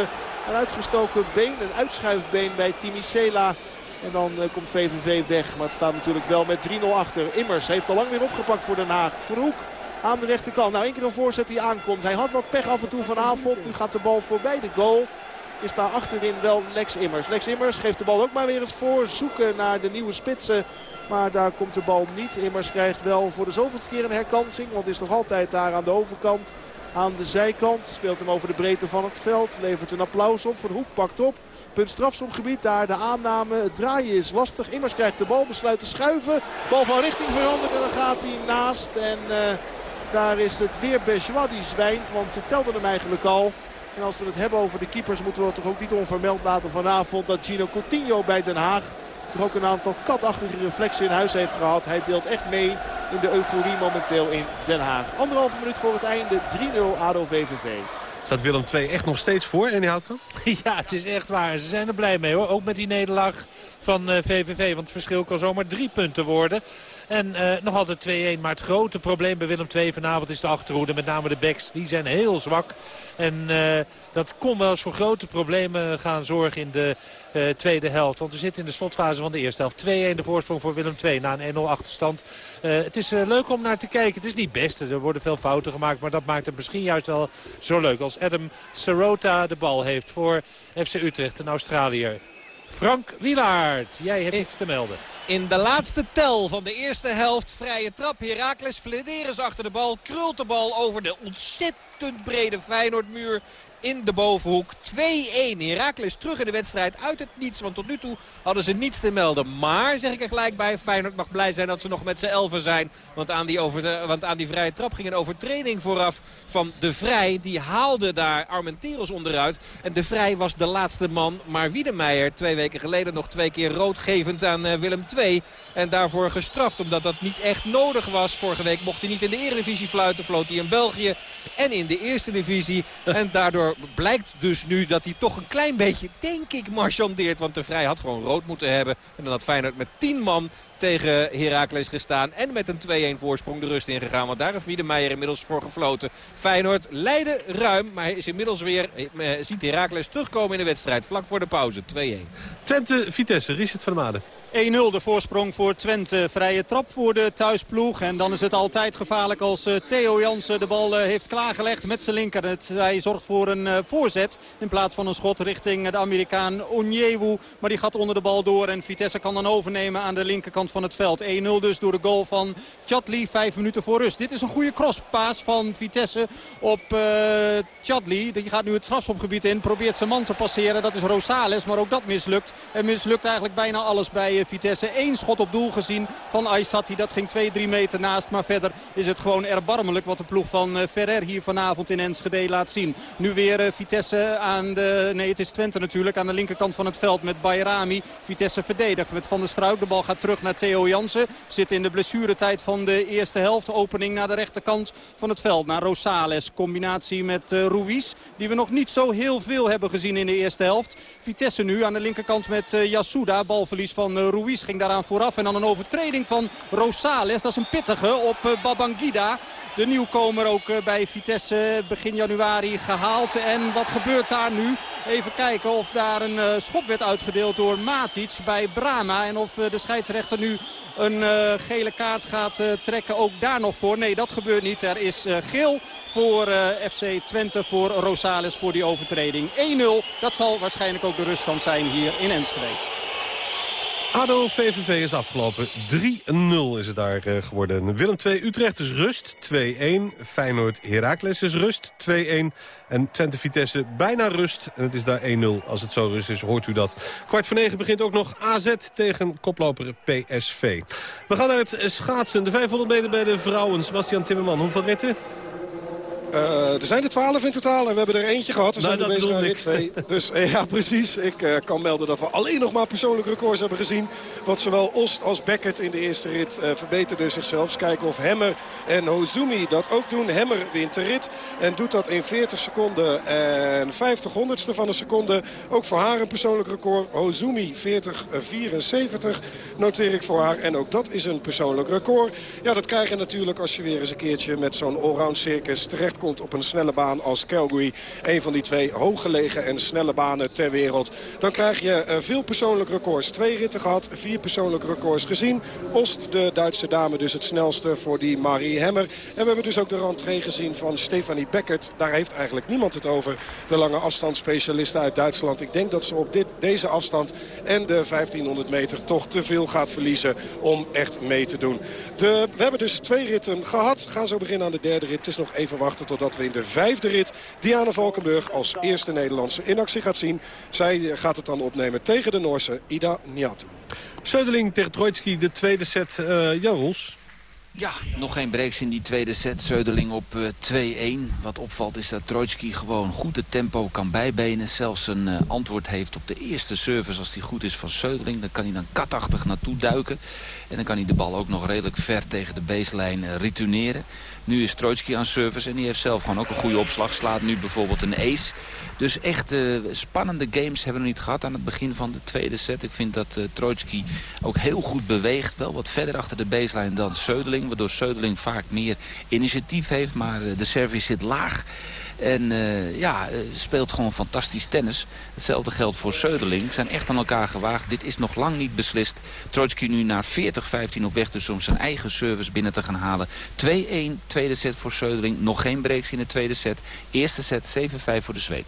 Speaker 11: een uitgestoken been, een uitschuifbeen bij Timicela. En dan uh, komt VVV weg. Maar het staat natuurlijk wel met 3-0 achter. Immers heeft al lang weer opgepakt voor Den Haag. Verhoek aan de rechterkant. Nou, één keer een voorzet die aankomt. Hij had wat pech af en toe vanavond. Nu gaat de bal voorbij de goal is daar achterin wel Lex Immers. Lex Immers geeft de bal ook maar weer eens voor. Zoeken naar de nieuwe spitsen. Maar daar komt de bal niet. Immers krijgt wel voor de zoveelste keer een herkansing. Want is nog altijd daar aan de overkant. Aan de zijkant. Speelt hem over de breedte van het veld. Levert een applaus op. Verhoek pakt op. Punt strafschopgebied. Daar de aanname. Het draaien is lastig. Immers krijgt de bal. Besluit te schuiven. Bal van richting verandert. En dan gaat hij naast. En uh, daar is het weer Bejois die zwijnt. Want ze telden hem eigenlijk al. En als we het hebben over de keepers moeten we het toch ook niet onvermeld laten vanavond dat Gino Coutinho bij Den Haag toch ook een aantal katachtige reflexen in huis heeft gehad. Hij deelt echt mee in de euforie momenteel in Den Haag. Anderhalve minuut voor het einde, 3-0 ADO VVV.
Speaker 8: Staat Willem II echt nog steeds voor en die houdt
Speaker 12: Ja, het is echt waar. Ze zijn er blij mee hoor. Ook met die nederlaag van VVV. Want het verschil kan zomaar drie punten worden. En uh, nog altijd 2-1. Maar het grote probleem bij Willem II vanavond is de achterhoede. Met name de backs. Die zijn heel zwak. En uh, dat kon wel eens voor grote problemen gaan zorgen in de uh, tweede helft. Want we zitten in de slotfase van de eerste helft. 2-1 de voorsprong voor Willem II na een 1-0 achterstand. het is leuk om naar te kijken. Het is niet best. Er worden veel fouten gemaakt. Maar dat maakt het misschien juist wel zo leuk. Als Adam Sarota de bal heeft voor FC Utrecht, een Australiër. Frank Wielaert, jij hebt iets te melden.
Speaker 9: In de laatste tel van de eerste helft. Vrije trap. Heracles Flederis achter de bal. Krult de bal over de ontzettend brede Feyenoordmuur in de bovenhoek. 2-1. Herakles terug in de wedstrijd uit het niets. Want tot nu toe hadden ze niets te melden. Maar, zeg ik er gelijk bij, Feyenoord mag blij zijn dat ze nog met z'n elfen zijn. Want aan, die over de, want aan die vrije trap ging een overtreding vooraf van De Vrij. Die haalde daar Armenteros onderuit. En De Vrij was de laatste man. Maar Wiedemeijer twee weken geleden nog twee keer roodgevend aan uh, Willem II. En daarvoor gestraft omdat dat niet echt nodig was. Vorige week mocht hij niet in de Eredivisie fluiten. Vloot hij in België en in de Eerste Divisie. En daardoor blijkt dus nu dat hij toch een klein beetje, denk ik, marchandeert. Want de Vrij had gewoon rood moeten hebben. En dan had Feyenoord met 10 man tegen Heracles gestaan. En met een 2-1 voorsprong de rust ingegaan. Want daar heeft Wiedemeijer inmiddels voor gefloten. Feyenoord leidde ruim. Maar hij is inmiddels weer, eh, ziet Heracles terugkomen in de wedstrijd. Vlak voor de pauze. 2-1.
Speaker 8: Twente-Vitesse, Richard van der Maden.
Speaker 10: 1-0 de voorsprong voor Twente. Vrije trap voor de thuisploeg. En dan is het altijd gevaarlijk als uh, Theo Jansen de bal heeft klaargelegd met zijn linker. Het, hij zorgt voor een voorzet in plaats van een schot richting de Amerikaan Onyewu. Maar die gaat onder de bal door en Vitesse kan dan overnemen aan de linkerkant van het veld. 1-0 dus door de goal van Chatli. Vijf minuten voor rust. Dit is een goede crosspaas van Vitesse op Chatli. Die gaat nu het strafschopgebied in. Probeert zijn man te passeren. Dat is Rosales. Maar ook dat mislukt. En mislukt eigenlijk bijna alles bij Vitesse. Eén schot op doel gezien van Aysati. Dat ging 2-3 meter naast. Maar verder is het gewoon erbarmelijk wat de ploeg van Ferrer hier vanavond in Enschede laat zien. Nu weer Vitesse aan de... Nee, het is Twente natuurlijk. Aan de linkerkant van het veld met Bayrami. Vitesse verdedigt met Van der Struik. De bal gaat terug naar Theo Jansen. Zit in de blessuretijd van de eerste helft. Opening naar de rechterkant van het veld. Naar Rosales. Combinatie met uh, Ruiz. Die we nog niet zo heel veel hebben gezien in de eerste helft. Vitesse nu aan de linkerkant met uh, Yasuda. Balverlies van uh, Ruiz ging daaraan vooraf. En dan een overtreding van Rosales. Dat is een pittige op Babangida. De nieuwkomer ook uh, bij Vitesse begin januari gehaald. En wat gebeurt daar nu? Even kijken of daar een uh, schop werd uitgedeeld door Matic bij Brama. En of uh, de scheidsrechter nu een gele kaart gaat trekken. Ook daar nog voor. Nee, dat gebeurt niet. Er is geel voor FC Twente, voor Rosales voor die overtreding. 1-0, dat zal waarschijnlijk ook de ruststand zijn hier in Enschede.
Speaker 8: ADO VVV is afgelopen. 3-0 is het daar eh, geworden. Willem 2 Utrecht is rust. 2-1. Feyenoord Heracles is rust. 2-1. En Twente Vitesse bijna rust. En het is daar 1-0. Als het zo rust is, hoort u dat. Kwart voor negen begint ook nog AZ tegen koploper PSV. We gaan naar het schaatsen. De 500 meter bij de vrouwen. Sebastian Timmerman, hoeveel ritten?
Speaker 15: Uh, er zijn er twaalf in totaal en we hebben er eentje gehad. We
Speaker 8: nou,
Speaker 15: zijn er bezig aan 2. Dus uh, ja, precies. Ik uh, kan melden dat we alleen nog maar persoonlijke records hebben gezien. Want zowel Ost als Beckett in de eerste rit verbeterden zichzelf. Kijken of Hemmer en Hozumi dat ook doen. Hemmer wint de rit en doet dat in 40 seconden en 50 honderdste van een seconde. Ook voor haar een persoonlijk record. Hozumi 40-74 noteer ik voor haar. En ook dat is een persoonlijk record. Ja, dat krijg je natuurlijk als je weer eens een keertje met zo'n allround circus terecht komt op een snelle baan als Calgary. Een van die twee hooggelegen en snelle banen ter wereld. Dan krijg je uh, veel persoonlijke records. Twee ritten gehad, vier persoonlijke records gezien. Ost, de Duitse dame, dus het snelste voor die Marie Hemmer. En we hebben dus ook de rentree gezien van Stefanie Beckert. Daar heeft eigenlijk niemand het over. De lange afstandsspecialiste uit Duitsland. Ik denk dat ze op dit, deze afstand en de 1500 meter toch te veel gaat verliezen om echt mee te doen. De, we hebben dus twee ritten gehad. Gaan zo beginnen aan de derde rit. Het is nog even wachten totdat we in de vijfde rit Diana Valkenburg als eerste Nederlandse in actie gaat zien. Zij gaat het dan opnemen tegen de Noorse Ida Niat.
Speaker 8: Söderling tegen Troitsky, de tweede set. Uh.
Speaker 16: Ja, nog geen breaks in die tweede set. Zeudeling op uh, 2-1. Wat opvalt is dat Trojtski gewoon goed het tempo kan bijbenen. Zelfs een uh, antwoord heeft op de eerste service als die goed is van Zeudeling. Dan kan hij dan katachtig naartoe duiken. En dan kan hij de bal ook nog redelijk ver tegen de baseline uh, retourneren. Nu is Trojtski aan service en die heeft zelf gewoon ook een goede opslag. Slaat nu bijvoorbeeld een ace. Dus echt uh, spannende games hebben we niet gehad aan het begin van de tweede set. Ik vind dat uh, Trojtski ook heel goed beweegt. Wel wat verder achter de baseline dan Söderling. Waardoor Söderling vaak meer initiatief heeft. Maar uh, de service zit laag. En ja, speelt gewoon fantastisch tennis. Hetzelfde geldt voor Söderling. Ze zijn echt aan elkaar gewaagd. Dit is nog lang niet beslist. Trojtski nu naar 40-15 op weg dus om zijn eigen service binnen te gaan halen. 2-1, tweede set voor Söderling. Nog geen breaks in de tweede set. Eerste set 7-5 voor de Zweed.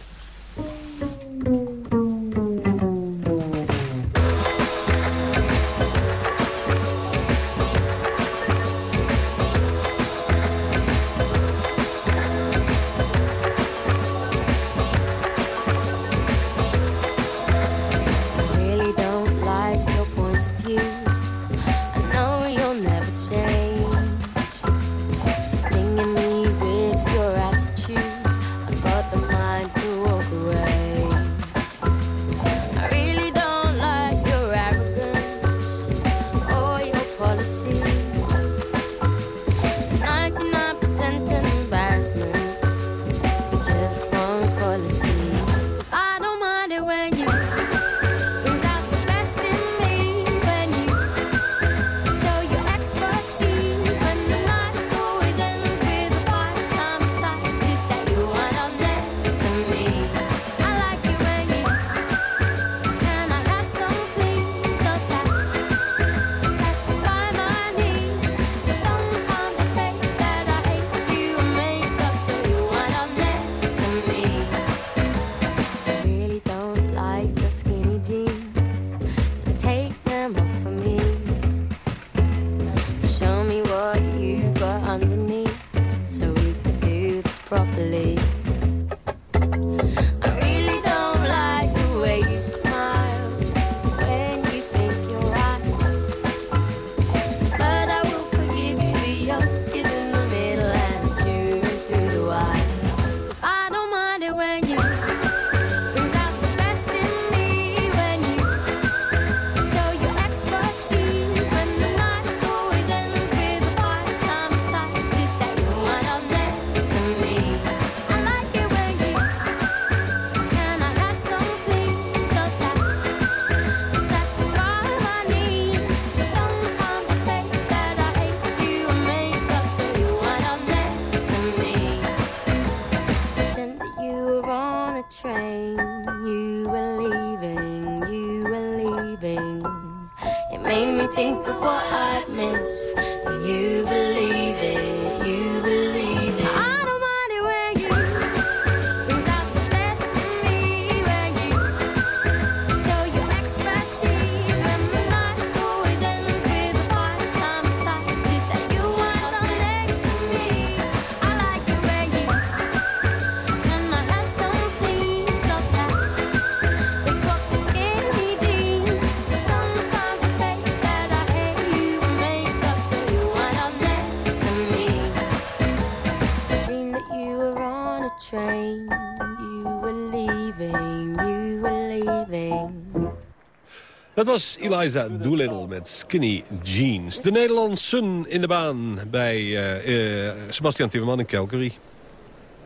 Speaker 8: Was Eliza Doolittle met Skinny Jeans. De Nederlandsen in de baan bij uh, uh, Sebastian Timmerman in Calgary.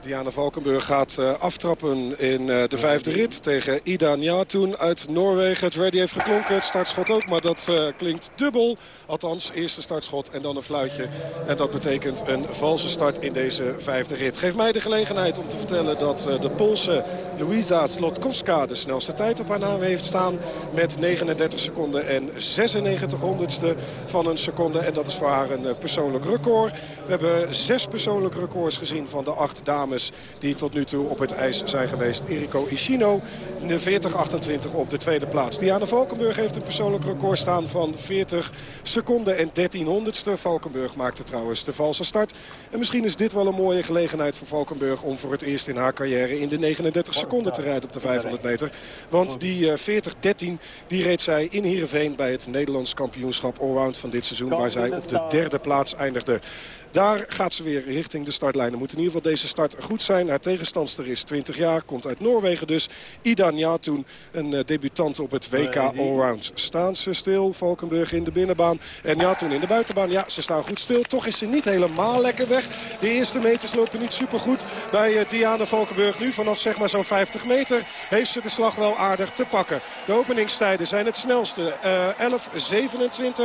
Speaker 15: Diana Valkenburg gaat uh, aftrappen in uh, de vijfde rit tegen Ida Njatoen uit Noorwegen. Het ready heeft geklonken, het startschot ook, maar dat uh, klinkt dubbel. Althans, eerste startschot en dan een fluitje. En dat betekent een valse start in deze vijfde rit. Geef mij de gelegenheid om te vertellen dat de Poolse Luisa Slotkowska de snelste tijd op haar naam heeft staan. Met 39 seconden en 96 honderdste van een seconde. En dat is voor haar een persoonlijk record. We hebben zes persoonlijke records gezien van de acht dames die tot nu toe op het ijs zijn geweest. Eriko Ishino, 40-28 op de tweede plaats. Diana Valkenburg heeft een persoonlijk record staan van 40 seconden en 13 honderdste. Valkenburg maakte trouwens de valse start. En misschien is dit wel een mooie gelegenheid voor Valkenburg... om voor het eerst in haar carrière in de 39 seconden te rijden op de 500 meter. Want die 40-13 die reed zij in Heerenveen bij het Nederlands kampioenschap allround van dit seizoen... waar zij op de derde plaats eindigde. Daar gaat ze weer richting de startlijnen. Moet in ieder geval deze start goed zijn. Haar tegenstandster is 20 jaar, komt uit Noorwegen dus. Ida Njatoen, een uh, debutant op het WK Allround. Staan ze stil, Valkenburg in de binnenbaan en Njatoen in de buitenbaan. Ja, ze staan goed stil. Toch is ze niet helemaal lekker weg. De eerste meters lopen niet supergoed bij uh, Diana Valkenburg. Nu vanaf zeg maar zo'n 50 meter heeft ze de slag wel aardig te pakken. De openingstijden zijn het snelste. Uh,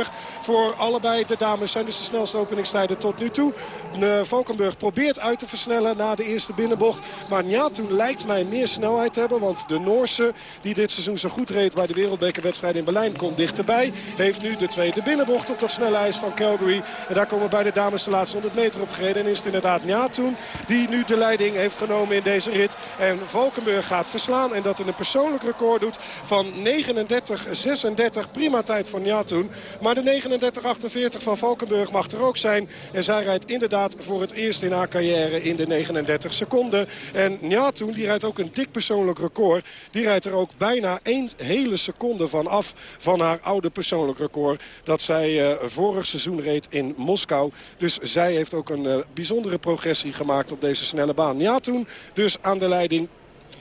Speaker 15: 11.27 voor allebei de dames zijn dus de snelste openingstijden tot nu toe. Uh, Valkenburg probeert uit te versnellen na de eerste binnenbocht. Maar Njatoen lijkt mij meer snelheid te hebben. Want de Noorse, die dit seizoen zo goed reed bij de wereldbekerwedstrijd in Berlijn, komt dichterbij. Heeft nu de tweede binnenbocht op dat snelle ijs van Calgary. En daar komen bij de dames de laatste 100 meter op gereden. En is het inderdaad Njatoen die nu de leiding heeft genomen in deze rit. En Valkenburg gaat verslaan. En dat in een persoonlijk record doet van 39-36. Prima tijd voor Njatoen. Maar de 39-48 van Valkenburg mag er ook zijn. En zij rijdt inderdaad voor het eerst in haar carrière in de 39 seconden. En Njatoen die rijdt ook een dik persoonlijk record. Die rijdt er ook bijna één hele seconde van af van haar oude persoonlijk record. Dat zij uh, vorig seizoen reed in Moskou. Dus zij heeft ook een uh, bijzondere progressie gemaakt op deze snelle baan. Njatoen dus aan de leiding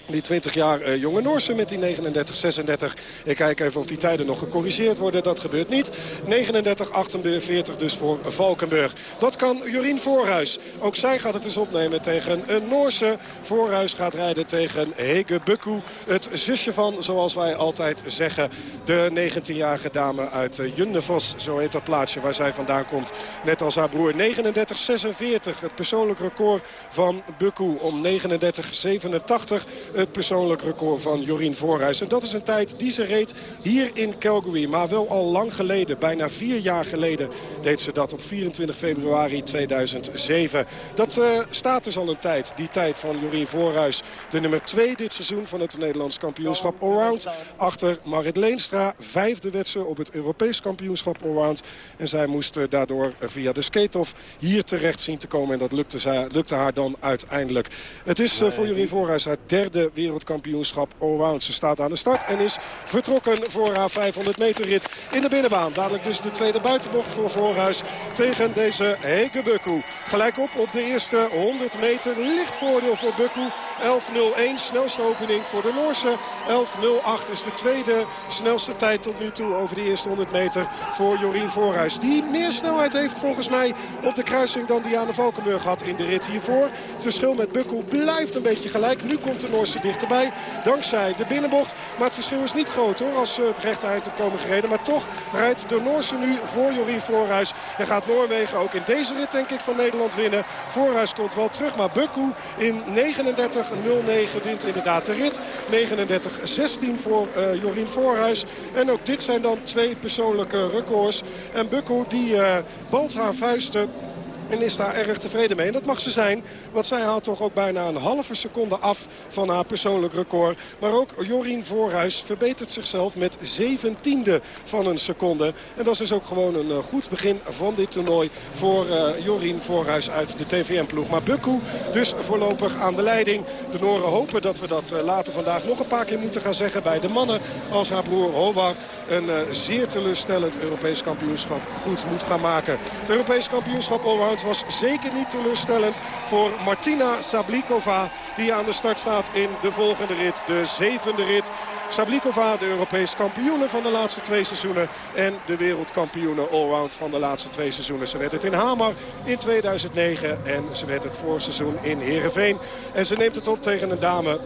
Speaker 15: die 20 jaar uh, jonge Noorse met die 39, 36. Ik kijk even of die tijden nog gecorrigeerd worden. Dat gebeurt niet. 39, 48 dus voor Valkenburg. Wat kan Jorien Voorhuis? Ook zij gaat het eens opnemen tegen een Noorse. Voorhuis gaat rijden tegen Hege Bukku. Het zusje van, zoals wij altijd zeggen, de 19-jarige dame uit uh, Junnevos. Zo heet dat plaatsje waar zij vandaan komt. Net als haar broer. 39, 46. Het persoonlijk record van Bukku om 39, 87 het persoonlijk record van Jorien Voorhuis. En dat is een tijd die ze reed hier in Calgary. Maar wel al lang geleden, bijna vier jaar geleden, deed ze dat op 24 februari 2007. Dat uh, staat dus al een tijd, die tijd van Jorien Voorhuis. De nummer 2 dit seizoen van het Nederlands kampioenschap Allround. Achter Marit Leenstra, vijfde wedstrijd op het Europees kampioenschap Allround. En zij moest uh, daardoor via de skate-off hier terecht zien te komen. En dat lukte, zij, lukte haar dan uiteindelijk. Het is voor Jorien Voorhuis haar derde wereldkampioenschap allround. Ze staat aan de start en is vertrokken voor haar 500 meter rit in de binnenbaan. Dadelijk dus de tweede buitenbocht voor Voorhuis tegen deze Hege Bukku. Gelijk op op de eerste 100 meter. Licht voordeel voor Bukku. 11.01 snelste opening voor de Noorse. 11.08 is de tweede snelste tijd tot nu toe over de eerste 100 meter voor Jorien Voorhuis. Die meer snelheid heeft volgens mij op de kruising dan Diana Valkenburg had in de rit hiervoor. Het verschil met Bukku blijft een beetje gelijk. Nu komt de Noorse dichterbij. Dankzij de binnenbocht. Maar het verschil is niet groot hoor. Als ze het rechterheid op komen gereden. Maar toch rijdt de Noorse nu voor Jorien Voorhuis. En gaat Noorwegen ook in deze rit denk ik van Nederland winnen. Voorhuis komt wel terug. Maar Bukku in 39.09 wint inderdaad de rit. 39.16 voor uh, Jorien Voorhuis. En ook dit zijn dan twee persoonlijke records. En Bukku die uh, balt haar vuisten en is daar erg tevreden mee. En dat mag ze zijn, want zij haalt toch ook bijna een halve seconde af van haar persoonlijk record. Maar ook Jorien Voorhuis verbetert zichzelf met zeventiende van een seconde. En dat is dus ook gewoon een goed begin van dit toernooi voor uh, Jorien Voorhuis uit de TVM-ploeg. Maar Bukku dus voorlopig aan de leiding. De Noren hopen dat we dat uh, later vandaag nog een paar keer moeten gaan zeggen bij de mannen. Als haar broer Howar een zeer teleurstellend Europees kampioenschap goed moet gaan maken. Het Europees kampioenschap allround allround was zeker niet teleurstellend voor Martina Sablikova. Die aan de start staat in de volgende rit. De zevende rit. Sablikova, de Europese kampioene van de laatste twee seizoenen. En de wereldkampioene allround van de laatste twee seizoenen. Ze werd het in Hamar in 2009 en ze werd het voorseizoen in Heerenveen. En ze neemt het op tegen een dame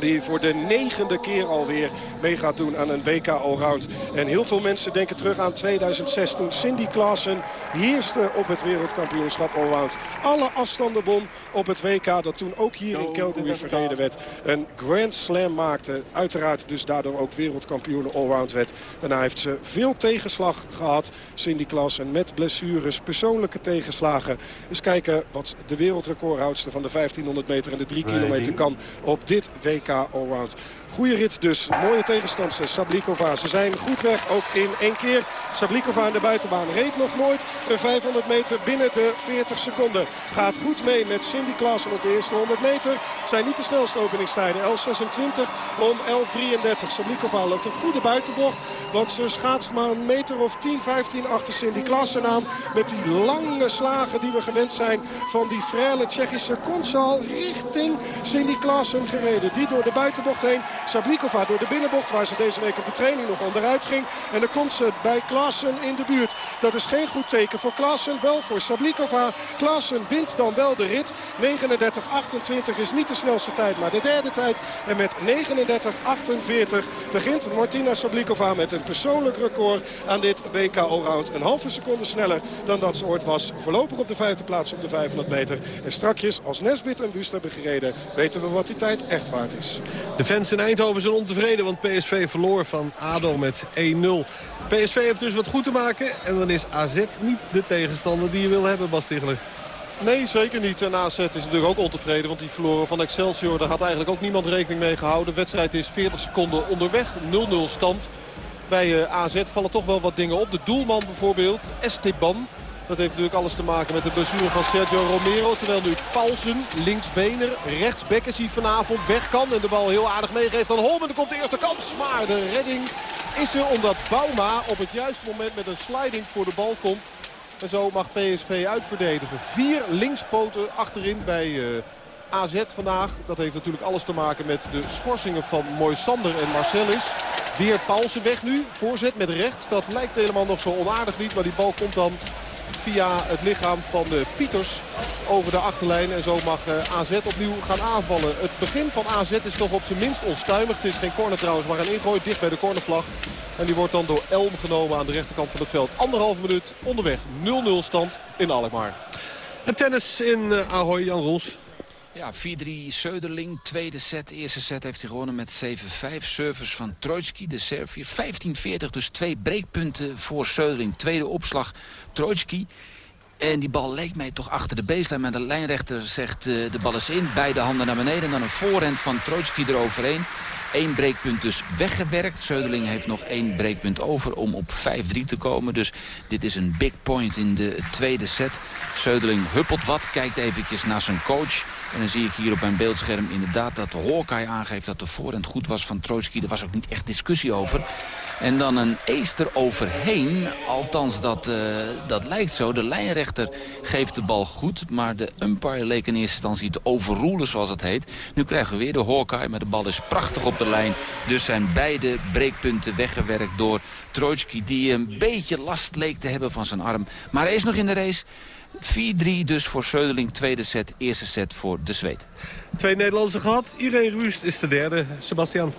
Speaker 15: die voor de negende keer alweer mee gaat doen aan een WK Allround. En heel veel mensen denken terug aan 2006 toen Cindy Klaassen heerste op het wereldkampioenschap Allround. Alle afstanden won op het WK dat toen ook hier in Calgary verreden werd. Een Grand Slam maakte. Uiteraard dus daardoor ook wereldkampioen Allround werd. Daarna heeft ze veel tegenslag gehad. Cindy Klaassen met blessures, persoonlijke tegenslagen. Dus kijken wat de wereldrecordhoudster van de 1500 meter en de 3 kilometer kan op dit WK Allround. Goede rit dus. Mooie tegenstander Sablikova. Ze zijn goed weg, ook in één keer. Sablikova aan de buitenbaan reed nog nooit een 500 meter binnen de 40 seconden. Gaat goed mee met Cindy Klaassen op de eerste 100 meter. Zijn niet de snelste openingstijden. 11.26 om 11.33. Sablikova loopt een goede buitenbocht. Want ze schaatst maar een meter of 10, 15 achter Cindy Klaassen aan. Met die lange slagen die we gewend zijn van die frele Tsjechische consal richting Cindy Klaassen gereden. Die door de buitenbocht heen. Sablikova door de binnenbocht waar ze deze week op de training nog onderuit ging. En dan komt ze bij Klaassen in de buurt. Dat is geen goed teken voor Klaassen, wel voor Sablikova. Klaassen wint dan wel de rit. 39-28 is niet de snelste tijd, maar de derde tijd. En met 39-48 begint Martina Sablikova met een persoonlijk record aan dit WK Allround. Een halve seconde sneller dan dat ze ooit was. Voorlopig op de vijfde plaats op de 500 meter. En strakjes, als Nesbit en Wust hebben gereden, weten we wat die tijd echt waard is.
Speaker 8: De fans in zijn ontevreden, want PSV verloor van ADO met 1-0. PSV heeft dus wat goed te maken en dan is AZ niet de tegenstander die je wil hebben, Bas.
Speaker 17: Nee, zeker niet. En AZ is natuurlijk ook ontevreden, want die verloren van Excelsior. Daar had eigenlijk ook niemand rekening mee gehouden. De wedstrijd is 40 seconden onderweg, 0-0 stand. Bij eh, AZ vallen toch wel wat dingen op. De doelman bijvoorbeeld, Esteban. Dat heeft natuurlijk alles te maken met de blessure van Sergio Romero. Terwijl nu Paulsen, linksbener, rechtsbek is hij vanavond weg kan. En de bal heel aardig meegeeft aan Holmen. Dan komt de eerste kans. Maar de redding is er omdat Bauma op het juiste moment met een sliding voor de bal komt. En zo mag PSV uitverdedigen. Vier linkspoten achterin bij uh, AZ vandaag. Dat heeft natuurlijk alles te maken met de schorsingen van Moisander en Marcelis. Weer Paulsen weg nu. Voorzet met rechts. Dat lijkt helemaal nog zo onaardig niet. Maar die bal komt dan via het lichaam van Pieters over de achterlijn. En zo mag AZ opnieuw gaan aanvallen. Het begin van AZ is toch op zijn minst onstuimig. Het is geen corner trouwens, maar een ingooi dicht bij de cornervlag. En die wordt dan door Elm genomen aan de rechterkant van het veld. Anderhalf minuut onderweg. 0-0 stand in Alkmaar.
Speaker 8: En tennis in uh, Ahoy, Jan Roels.
Speaker 13: Ja, 4-3 Söderling. Tweede set. Eerste set heeft hij gewonnen met 7-5. Service van Trojski, de Servier. 15-40, dus twee breekpunten voor Söderling. Tweede opslag Trojski. En die bal leek mij toch achter de baseline. Maar de lijnrechter zegt uh, de bal is in. Beide handen naar beneden. En dan een voorhand van Trojski eroverheen. Eén breekpunt dus weggewerkt. Söderling heeft nog één breekpunt over om op 5-3 te komen. Dus dit is een big point in de tweede set. Söderling huppelt wat, kijkt eventjes naar zijn coach. En dan zie ik hier op mijn beeldscherm inderdaad dat de Hawkeye aangeeft dat de voorhand goed was van Trojski. Er was ook niet echt discussie over. En dan een ace eroverheen. Althans, dat, uh, dat lijkt zo. De lijnrechter geeft de bal goed. Maar de umpire leek in eerste instantie te overroelen, zoals het heet. Nu krijgen we weer de Hawkeye. Maar de bal is prachtig op de lijn. Dus zijn beide breekpunten weggewerkt door Trojski. Die een beetje last leek te hebben van zijn arm. Maar hij is nog in de race. 4-3 dus voor Söderling. Tweede set, eerste set voor de Zweed.
Speaker 8: Twee Nederlandse gehad. Irene Wust is de derde. Sebastian.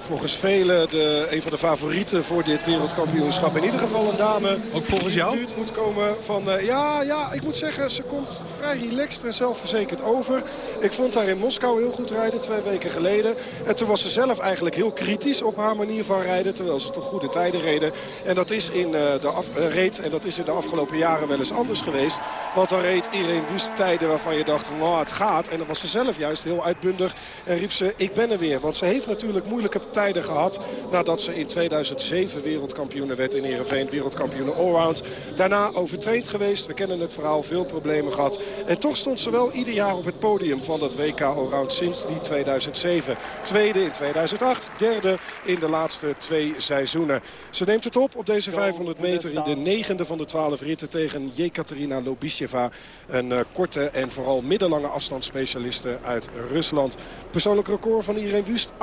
Speaker 15: Volgens velen de, een van de favorieten voor dit wereldkampioenschap. In ieder geval een dame.
Speaker 8: Ook volgens jou?
Speaker 15: Die moet komen van... Uh, ja, ja, ik moet zeggen, ze komt vrij relaxed en zelfverzekerd over. Ik vond haar in Moskou heel goed rijden, twee weken geleden. En toen was ze zelf eigenlijk heel kritisch op haar manier van rijden. Terwijl ze toch goede tijden reden. En dat is in, uh, de af, uh, reed, en dat is in de afgelopen jaren wel eens anders geweest. Want dan reed iedereen Wust tijden waarvan je dacht, nou het gaat. En dan was ze zelf juist heel uitbundig. En riep ze, ik ben er weer. Want ze heeft natuurlijk moeilijke tijden gehad. Nadat ze in 2007 wereldkampioene werd in Heerenveen. Wereldkampioene allround. Daarna overtraind geweest. We kennen het verhaal. Veel problemen gehad. En toch stond ze wel ieder jaar op het podium van dat WK allround sinds die 2007. Tweede in 2008. Derde in de laatste twee seizoenen. Ze neemt het op op deze 500 meter in de negende van de 12 ritten tegen Jekaterina Lobisheva. Een uh, korte en vooral middellange afstandsspecialiste uit Rusland. Persoonlijk record van Irene Wust 38-44.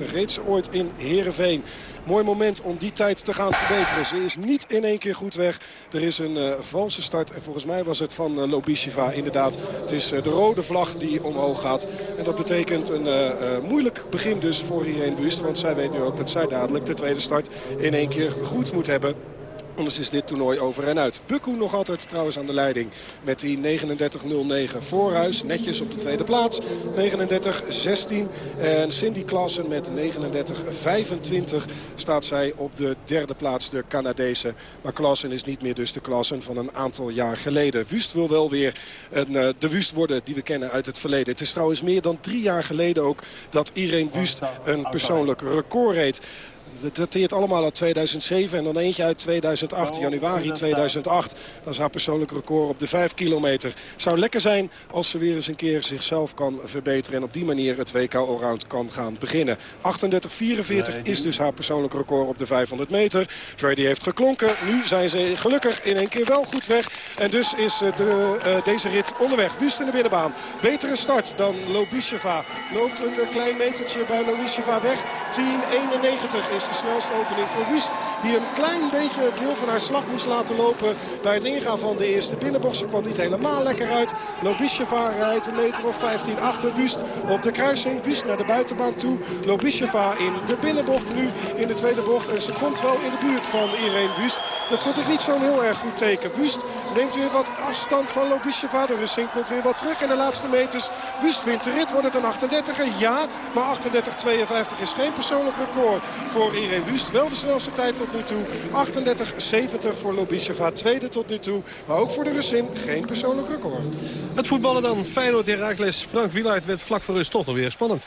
Speaker 15: Reeds ooit in Heerenveen. Mooi moment om die tijd te gaan verbeteren. Ze is niet in één keer goed weg. Er is een uh, valse start. En volgens mij was het van uh, Lobisheva inderdaad. Het is uh, de rode vlag die omhoog gaat. En dat betekent een moeilijk begin dus voor Irene Wust. Want zij weet nu ook dat zij dadelijk de tweede start in één keer goed moet hebben. Anders is dit toernooi over en uit. Bukku nog altijd trouwens aan de leiding met die 39-09 voorhuis. Netjes op de tweede plaats. 39-16. En Cindy Klassen met 39-25 staat zij op de derde plaats, de Canadese. Maar Klassen is niet meer dus de Klassen van een aantal jaar geleden. Wust wil wel weer een, uh, de Wust worden die we kennen uit het verleden. Het is trouwens meer dan drie jaar geleden ook dat Irene Wust een persoonlijk record reed. Het dateert allemaal uit 2007 en dan eentje uit 2008, januari 2008. Dat is haar persoonlijk record op de 5 kilometer. Zou lekker zijn als ze weer eens een keer zichzelf kan verbeteren... en op die manier het WK Allround kan gaan beginnen. 38-44 is dus haar persoonlijk record op de 500 meter. Trady heeft geklonken. Nu zijn ze gelukkig in één keer wel goed weg. En dus is de, uh, deze rit onderweg. Wust in de binnenbaan. Betere start dan Lobisheva. Loopt een klein metertje bij Lobisheva weg. 10-91 is de snelste opening voor Wust. Die een klein beetje deel van haar slag moest laten lopen bij het ingaan van de eerste binnenbocht. Ze kwam niet helemaal lekker uit. Lobisheva rijdt een meter of 15 achter Wust op de kruising. Wust naar de buitenbaan toe. Lobisheva in de binnenbocht nu in de tweede bocht. En ze komt wel in de buurt van Irene Wust. Dat vond ik niet zo'n heel erg goed teken. Wust neemt weer wat afstand van Lobisheva. De Russin komt weer wat terug in de laatste meters. Wust wint de rit. Wordt het een 38 Ja, maar 38-52 is geen persoonlijk record voor Irene Wust. Wel de snelste tijd tot nu toe. 38-70 voor Lobisheva. Tweede tot nu toe. Maar ook voor de Russin geen persoonlijk record.
Speaker 8: Het voetballen dan. Feyenoord Herakles. Frank Wieluid werd vlak voor rust toch nog weer spannend.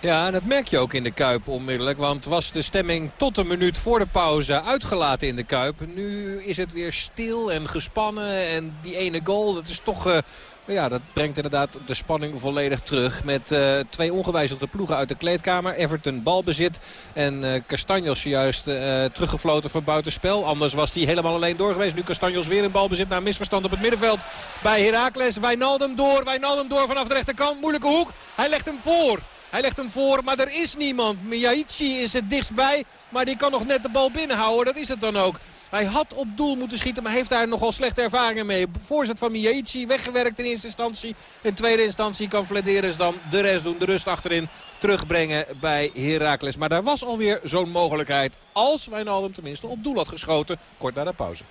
Speaker 9: Ja, en dat merk je ook in de Kuip onmiddellijk. Want was de stemming tot een minuut voor de pauze uitgelaten in de Kuip. Nu is het weer stil en gespannen. En die ene goal, dat is toch... Uh, ja, dat brengt inderdaad de spanning volledig terug. Met uh, twee ongewijzigde ploegen uit de kleedkamer. Everton balbezit. En uh, Castanjos juist uh, teruggefloten voor buitenspel. Anders was hij helemaal alleen door geweest. Nu Castanjos weer in balbezit na misverstand op het middenveld. Bij Heracles. Wijnaldum door. Wijnaldum door vanaf de rechterkant. Moeilijke hoek. Hij legt hem voor. Hij legt hem voor, maar er is niemand. Miyaichi is het dichtstbij, maar die kan nog net de bal binnenhouden. Dat is het dan ook. Hij had op doel moeten schieten, maar heeft daar nogal slechte ervaringen mee. Voorzet van Miyaichi, weggewerkt in eerste instantie. In tweede instantie kan Flederis dan de rest doen. De rust achterin terugbrengen bij Heracles. Maar daar was alweer zo'n mogelijkheid. Als Wijnaldum tenminste op doel had geschoten, kort na de pauze.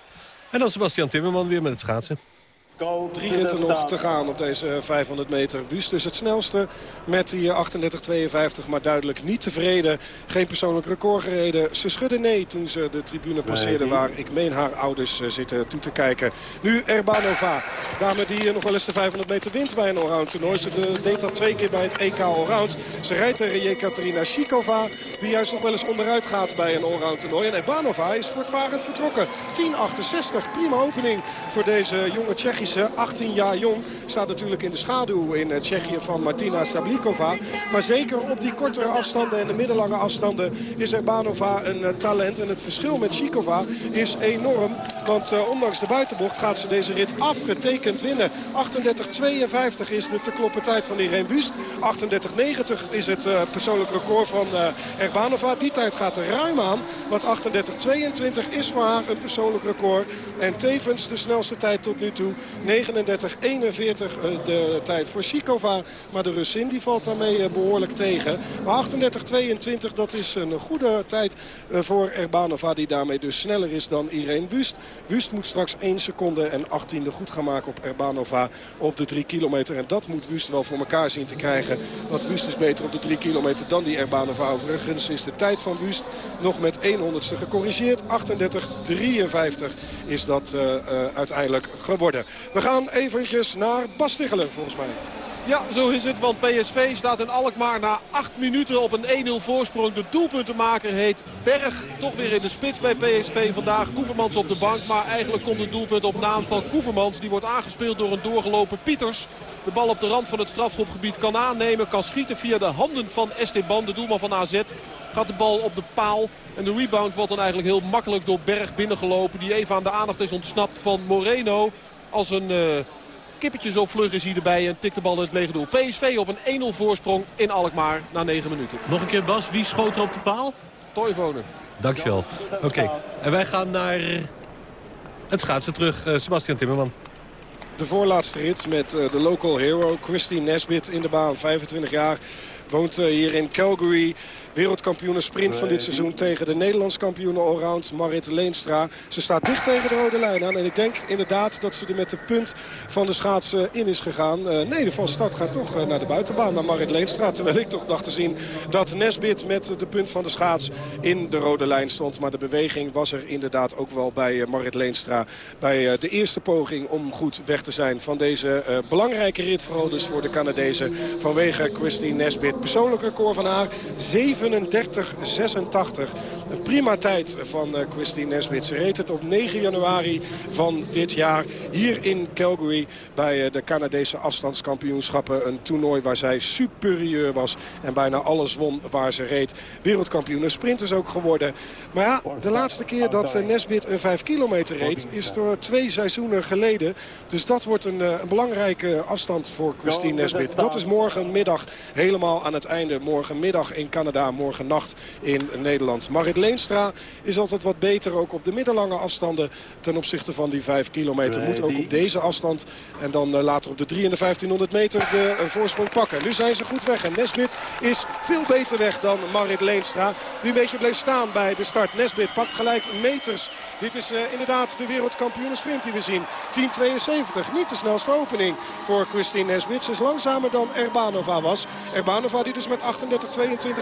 Speaker 8: En dan Sebastian Timmerman weer met het schaatsen.
Speaker 15: Drie ritten nog te gaan op deze 500 meter. Wust is het snelste met die 38-52, maar duidelijk niet tevreden. Geen persoonlijk record gereden. Ze schudde nee toen ze de tribune passeerde waar ik meen haar ouders zitten toe te kijken. Nu Erbanova, dame die nog wel eens de 500 meter wint bij een allround toernooi. Ze deed dat twee keer bij het EK allround. Ze rijdt tegen Jekaterina Shikova, die juist nog wel eens onderuit gaat bij een allround toernooi. En Erbanova is voortvarend vertrokken. 10-68, prima opening voor deze jonge Tsjechische 18 jaar jong. Staat natuurlijk in de schaduw in Tsjechië van Martina Sablikova. Maar zeker op die kortere afstanden en de middellange afstanden is Erbanova een uh, talent. En het verschil met Shikova is enorm. Want uh, ondanks de buitenbocht gaat ze deze rit afgetekend winnen. 38-52 is de te kloppen tijd van Irene Wust. 38-90 is het uh, persoonlijk record van Erbanova. Die tijd gaat er ruim aan. Want 38-22 is voor haar een persoonlijk record. En tevens de snelste tijd tot nu toe. 39-41 de tijd voor Shikova. Maar de Russin die valt daarmee behoorlijk tegen. Maar 38-22 dat is een goede tijd voor Erbanova. Die daarmee dus sneller is dan Irene Wust. Wust moet straks 1 seconde en 18e goed gaan maken op Erbanova op de 3 kilometer. En dat moet Wust wel voor elkaar zien te krijgen. Want Wust is beter op de 3 kilometer dan die Erbanova. Overigens is de tijd van Wust nog met 100ste gecorrigeerd. 38-53 is dat uh, uh, uiteindelijk geworden. We gaan eventjes naar Bas Tichelen volgens mij.
Speaker 17: Ja, zo is het, want PSV staat in Alkmaar na 8 minuten op een 1-0 voorsprong. De doelpuntenmaker heet Berg, toch weer in de spits bij PSV vandaag. Koevermans op de bank, maar eigenlijk komt het doelpunt op naam van Koevermans. Die wordt aangespeeld door een doorgelopen Pieters. De bal op de rand van het strafschopgebied kan aannemen, kan schieten via de handen van Esteban, de doelman van AZ. Gaat de bal op de paal en de rebound wordt dan eigenlijk heel makkelijk door Berg binnengelopen. Die even aan de aandacht is ontsnapt van Moreno. Als een... Uh, kippetje zo vlug is hij erbij en tikt de bal in het lege doel. PSV op een 1-0 voorsprong in Alkmaar na 9 minuten.
Speaker 8: Nog een keer Bas, wie schoot er op de paal?
Speaker 17: Toivonen.
Speaker 8: Dankjewel. Oké, okay. en wij gaan naar het schaatsen terug. Uh, Sebastian Timmerman.
Speaker 15: De voorlaatste rit met uh, de local hero Christine Nesbit in de baan. 25 jaar, woont uh, hier in Calgary. Wereldkampioene sprint van dit seizoen tegen de Nederlands kampioene allround Marit Leenstra. Ze staat dicht tegen de rode lijn aan. En ik denk inderdaad dat ze er met de punt van de schaatsen in is gegaan. Uh, nee, de start gaat toch uh, naar de buitenbaan, naar Marit Leenstra. Terwijl ik toch dacht te zien dat Nesbit met de punt van de schaats in de rode lijn stond. Maar de beweging was er inderdaad ook wel bij uh, Marit Leenstra. Bij de eerste poging om goed weg te zijn van deze belangrijke rit. Vooral dus voor de Canadezen vanwege Christine Nesbit. Persoonlijk record van haar 7 37-86. Een prima tijd van uh, Christine Nesbit. Ze reed het op 9 januari van dit jaar hier in Calgary... bij uh, de Canadese afstandskampioenschappen. Een toernooi waar zij superieur was en bijna alles won waar ze reed. Wereldkampioen, sprint is ook geworden. Maar ja, de laatste keer dat uh, Nesbit een 5 kilometer reed... is door twee seizoenen geleden. Dus dat wordt een, een belangrijke afstand voor Christine Nesbit. Dat is morgenmiddag helemaal aan het einde. Morgenmiddag in Canada morgen nacht in Nederland. Marit Leenstra is altijd wat beter ook op de middellange afstanden ten opzichte van die 5 kilometer. Moet ook op deze afstand en dan later op de 3 en de 1500 meter de voorsprong pakken. Nu zijn ze goed weg en Nesbit is veel beter weg dan Marit Leenstra. Die een beetje bleef staan bij de start. Nesbit pakt gelijk meters. Dit is uh, inderdaad de wereldkampioen sprint die we zien. 10.72. Niet de snelste opening voor Christine Nesbit. Ze is langzamer dan Erbanova was. Erbanova die dus met 38-22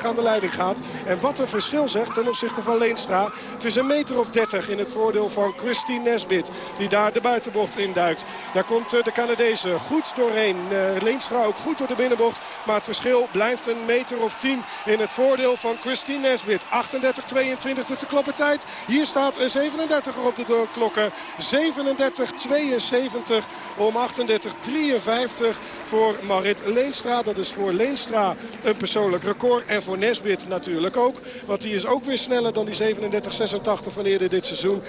Speaker 15: aan de leiding gaat. En wat een verschil zegt ten opzichte van Leenstra. Het is een meter of 30 in het voordeel van Christine Nesbit. Die daar de buitenbocht induikt. Daar komt uh, de Canadezen goed doorheen. Uh, Leenstra ook goed door de binnenbocht. Maar het verschil blijft een meter of 10 in het voordeel van Christine Nesbit. 38-22 doet de kloppertijd. Hier staat een 37 op de klokken. 37-72 om 38-53 voor Marit Leenstra. Dat is voor Leenstra een persoonlijk record. En voor Nesbit natuurlijk ook. Want die is ook weer dan die 37-86 van eerder dit seizoen. 37-72.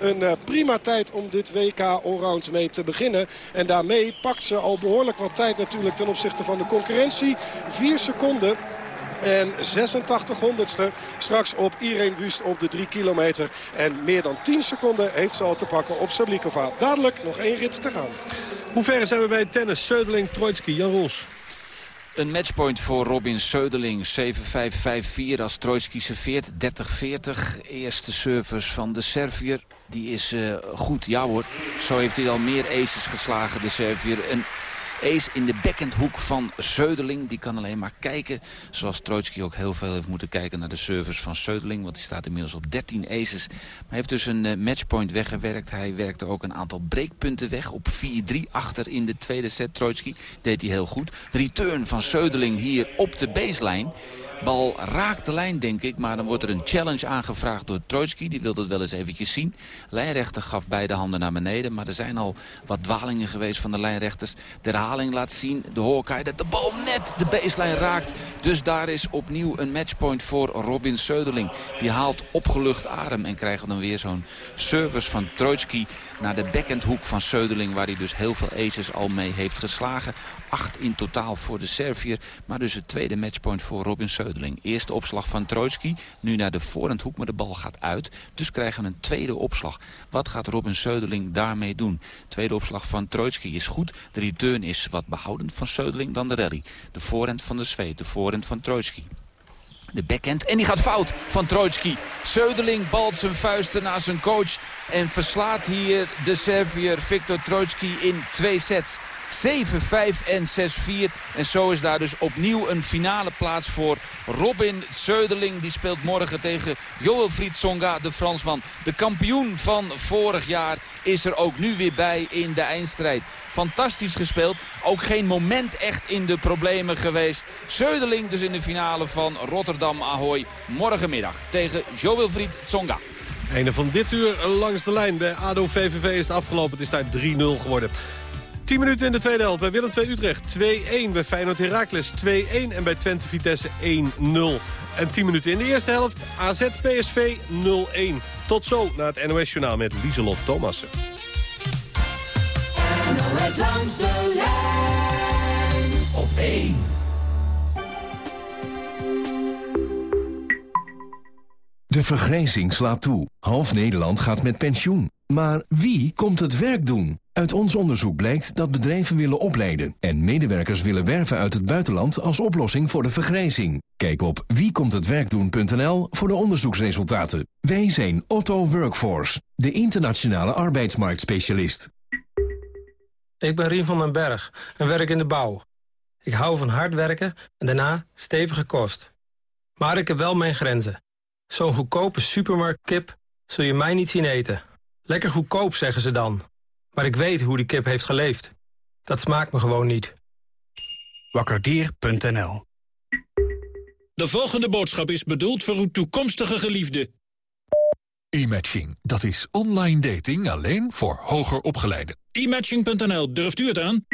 Speaker 15: Een uh, prima tijd om dit WK Allround mee te beginnen. En daarmee pakt ze al behoorlijk wat tijd natuurlijk ten opzichte van de concurrentie. 4 seconden en 86 honderdste straks op Irene Wust op de 3 kilometer. En meer dan 10 seconden heeft ze al te pakken op Sablikova. Dadelijk nog één rit te gaan.
Speaker 8: Hoe ver zijn we bij tennis? Söderling, Troitsky, Jan Roos.
Speaker 13: Een matchpoint voor Robin Söderling. 7-5-5-4 als Troitsky serveert. 30-40. Eerste service van de Servier. Die is uh, goed. Ja hoor. Zo heeft hij al meer aces geslagen, de Servier. Een ace in de backhandhoek van Söderling. Die kan alleen maar kijken. Zoals Troitsky ook heel veel heeft moeten kijken naar de service van Söderling. Want die staat inmiddels op 13 aces. Maar hij heeft dus een uh, matchpoint weggewerkt. Hij werkte ook een aantal breekpunten weg. Op 4-3 achter in de tweede set. Troitsky deed hij heel goed. Return van Söderling hier op de baseline. Bal raakt de lijn, denk ik. Maar dan wordt er een challenge aangevraagd door Troitsky. Die wil dat wel eens eventjes zien. Lijnrechter gaf beide handen naar beneden. Maar er zijn al wat dwalingen geweest van de lijnrechters. De herhaling laat zien, de Hawkeye, dat de bal net de baseline raakt. Dus daar is opnieuw een matchpoint voor Robin Söderling. Die haalt opgelucht adem en krijgt dan weer zo'n service van Troitsky naar de backhandhoek van Söderling... waar hij dus heel veel aces al mee heeft geslagen. Acht in totaal voor de Servier. Maar dus het tweede matchpoint voor Robin Söderling. Eerste opslag van Troitsky. Nu naar de voorhandhoek, maar de bal gaat uit. Dus krijgen we een tweede opslag. Wat gaat Robin Söderling daarmee doen? Tweede opslag van Troitsky is goed. De return is wat behoudend van Söderling dan de rally. De voorhand van de Zweed, de voorhand van Troitsky. De backhand. En die gaat fout van Troitsky. Söderling balt zijn vuisten naar zijn coach. En verslaat hier de Servier Viktor Troitsky in twee sets. 7-5 en 6-4. En zo is daar dus opnieuw een finale plaats voor Robin Söderling. Die speelt morgen tegen Joël Fried Songa, de Fransman. De kampioen van vorig jaar is er ook nu weer bij in de eindstrijd. Fantastisch gespeeld. Ook geen moment echt in de problemen geweest. Söderling dus in de finale van Rotterdam Ahoy. Morgenmiddag tegen Joël Tsonga.
Speaker 8: Einde van dit uur langs de lijn. Bij ADO VVV is afgelopen. Het is daar 3-0 geworden. 10 minuten in de tweede helft bij Willem 2 Utrecht 2-1. Bij Feyenoord Heracles 2-1 en bij Twente Vitesse 1-0. En 10 minuten in de eerste helft AZ PSV 0-1. Tot zo naar het NOS Journaal met Lieselot Thomassen.
Speaker 14: NOS langs de lijn op 1.
Speaker 5: De vergrijzing slaat toe. Half Nederland gaat met pensioen. Maar wie komt het werk doen? Uit ons onderzoek blijkt dat bedrijven willen opleiden... en medewerkers willen werven uit het buitenland als oplossing voor de vergrijzing. Kijk op wiekomthetwerkdoen.nl voor de onderzoeksresultaten. Wij zijn Otto Workforce, de internationale arbeidsmarktspecialist.
Speaker 18: Ik ben Rien van den Berg en werk in de bouw. Ik hou van hard werken en daarna stevige kost. Maar ik heb wel mijn grenzen. Zo'n goedkope supermarktkip zul je mij niet zien eten. Lekker goedkoop, zeggen ze dan. Maar ik weet hoe die kip heeft geleefd. Dat smaakt me gewoon niet.
Speaker 2: Wakkerdier.nl De volgende boodschap is bedoeld voor uw toekomstige geliefde.
Speaker 3: E-matching, dat is online dating alleen voor hoger opgeleiden.
Speaker 2: E-matching.nl, durft u het aan?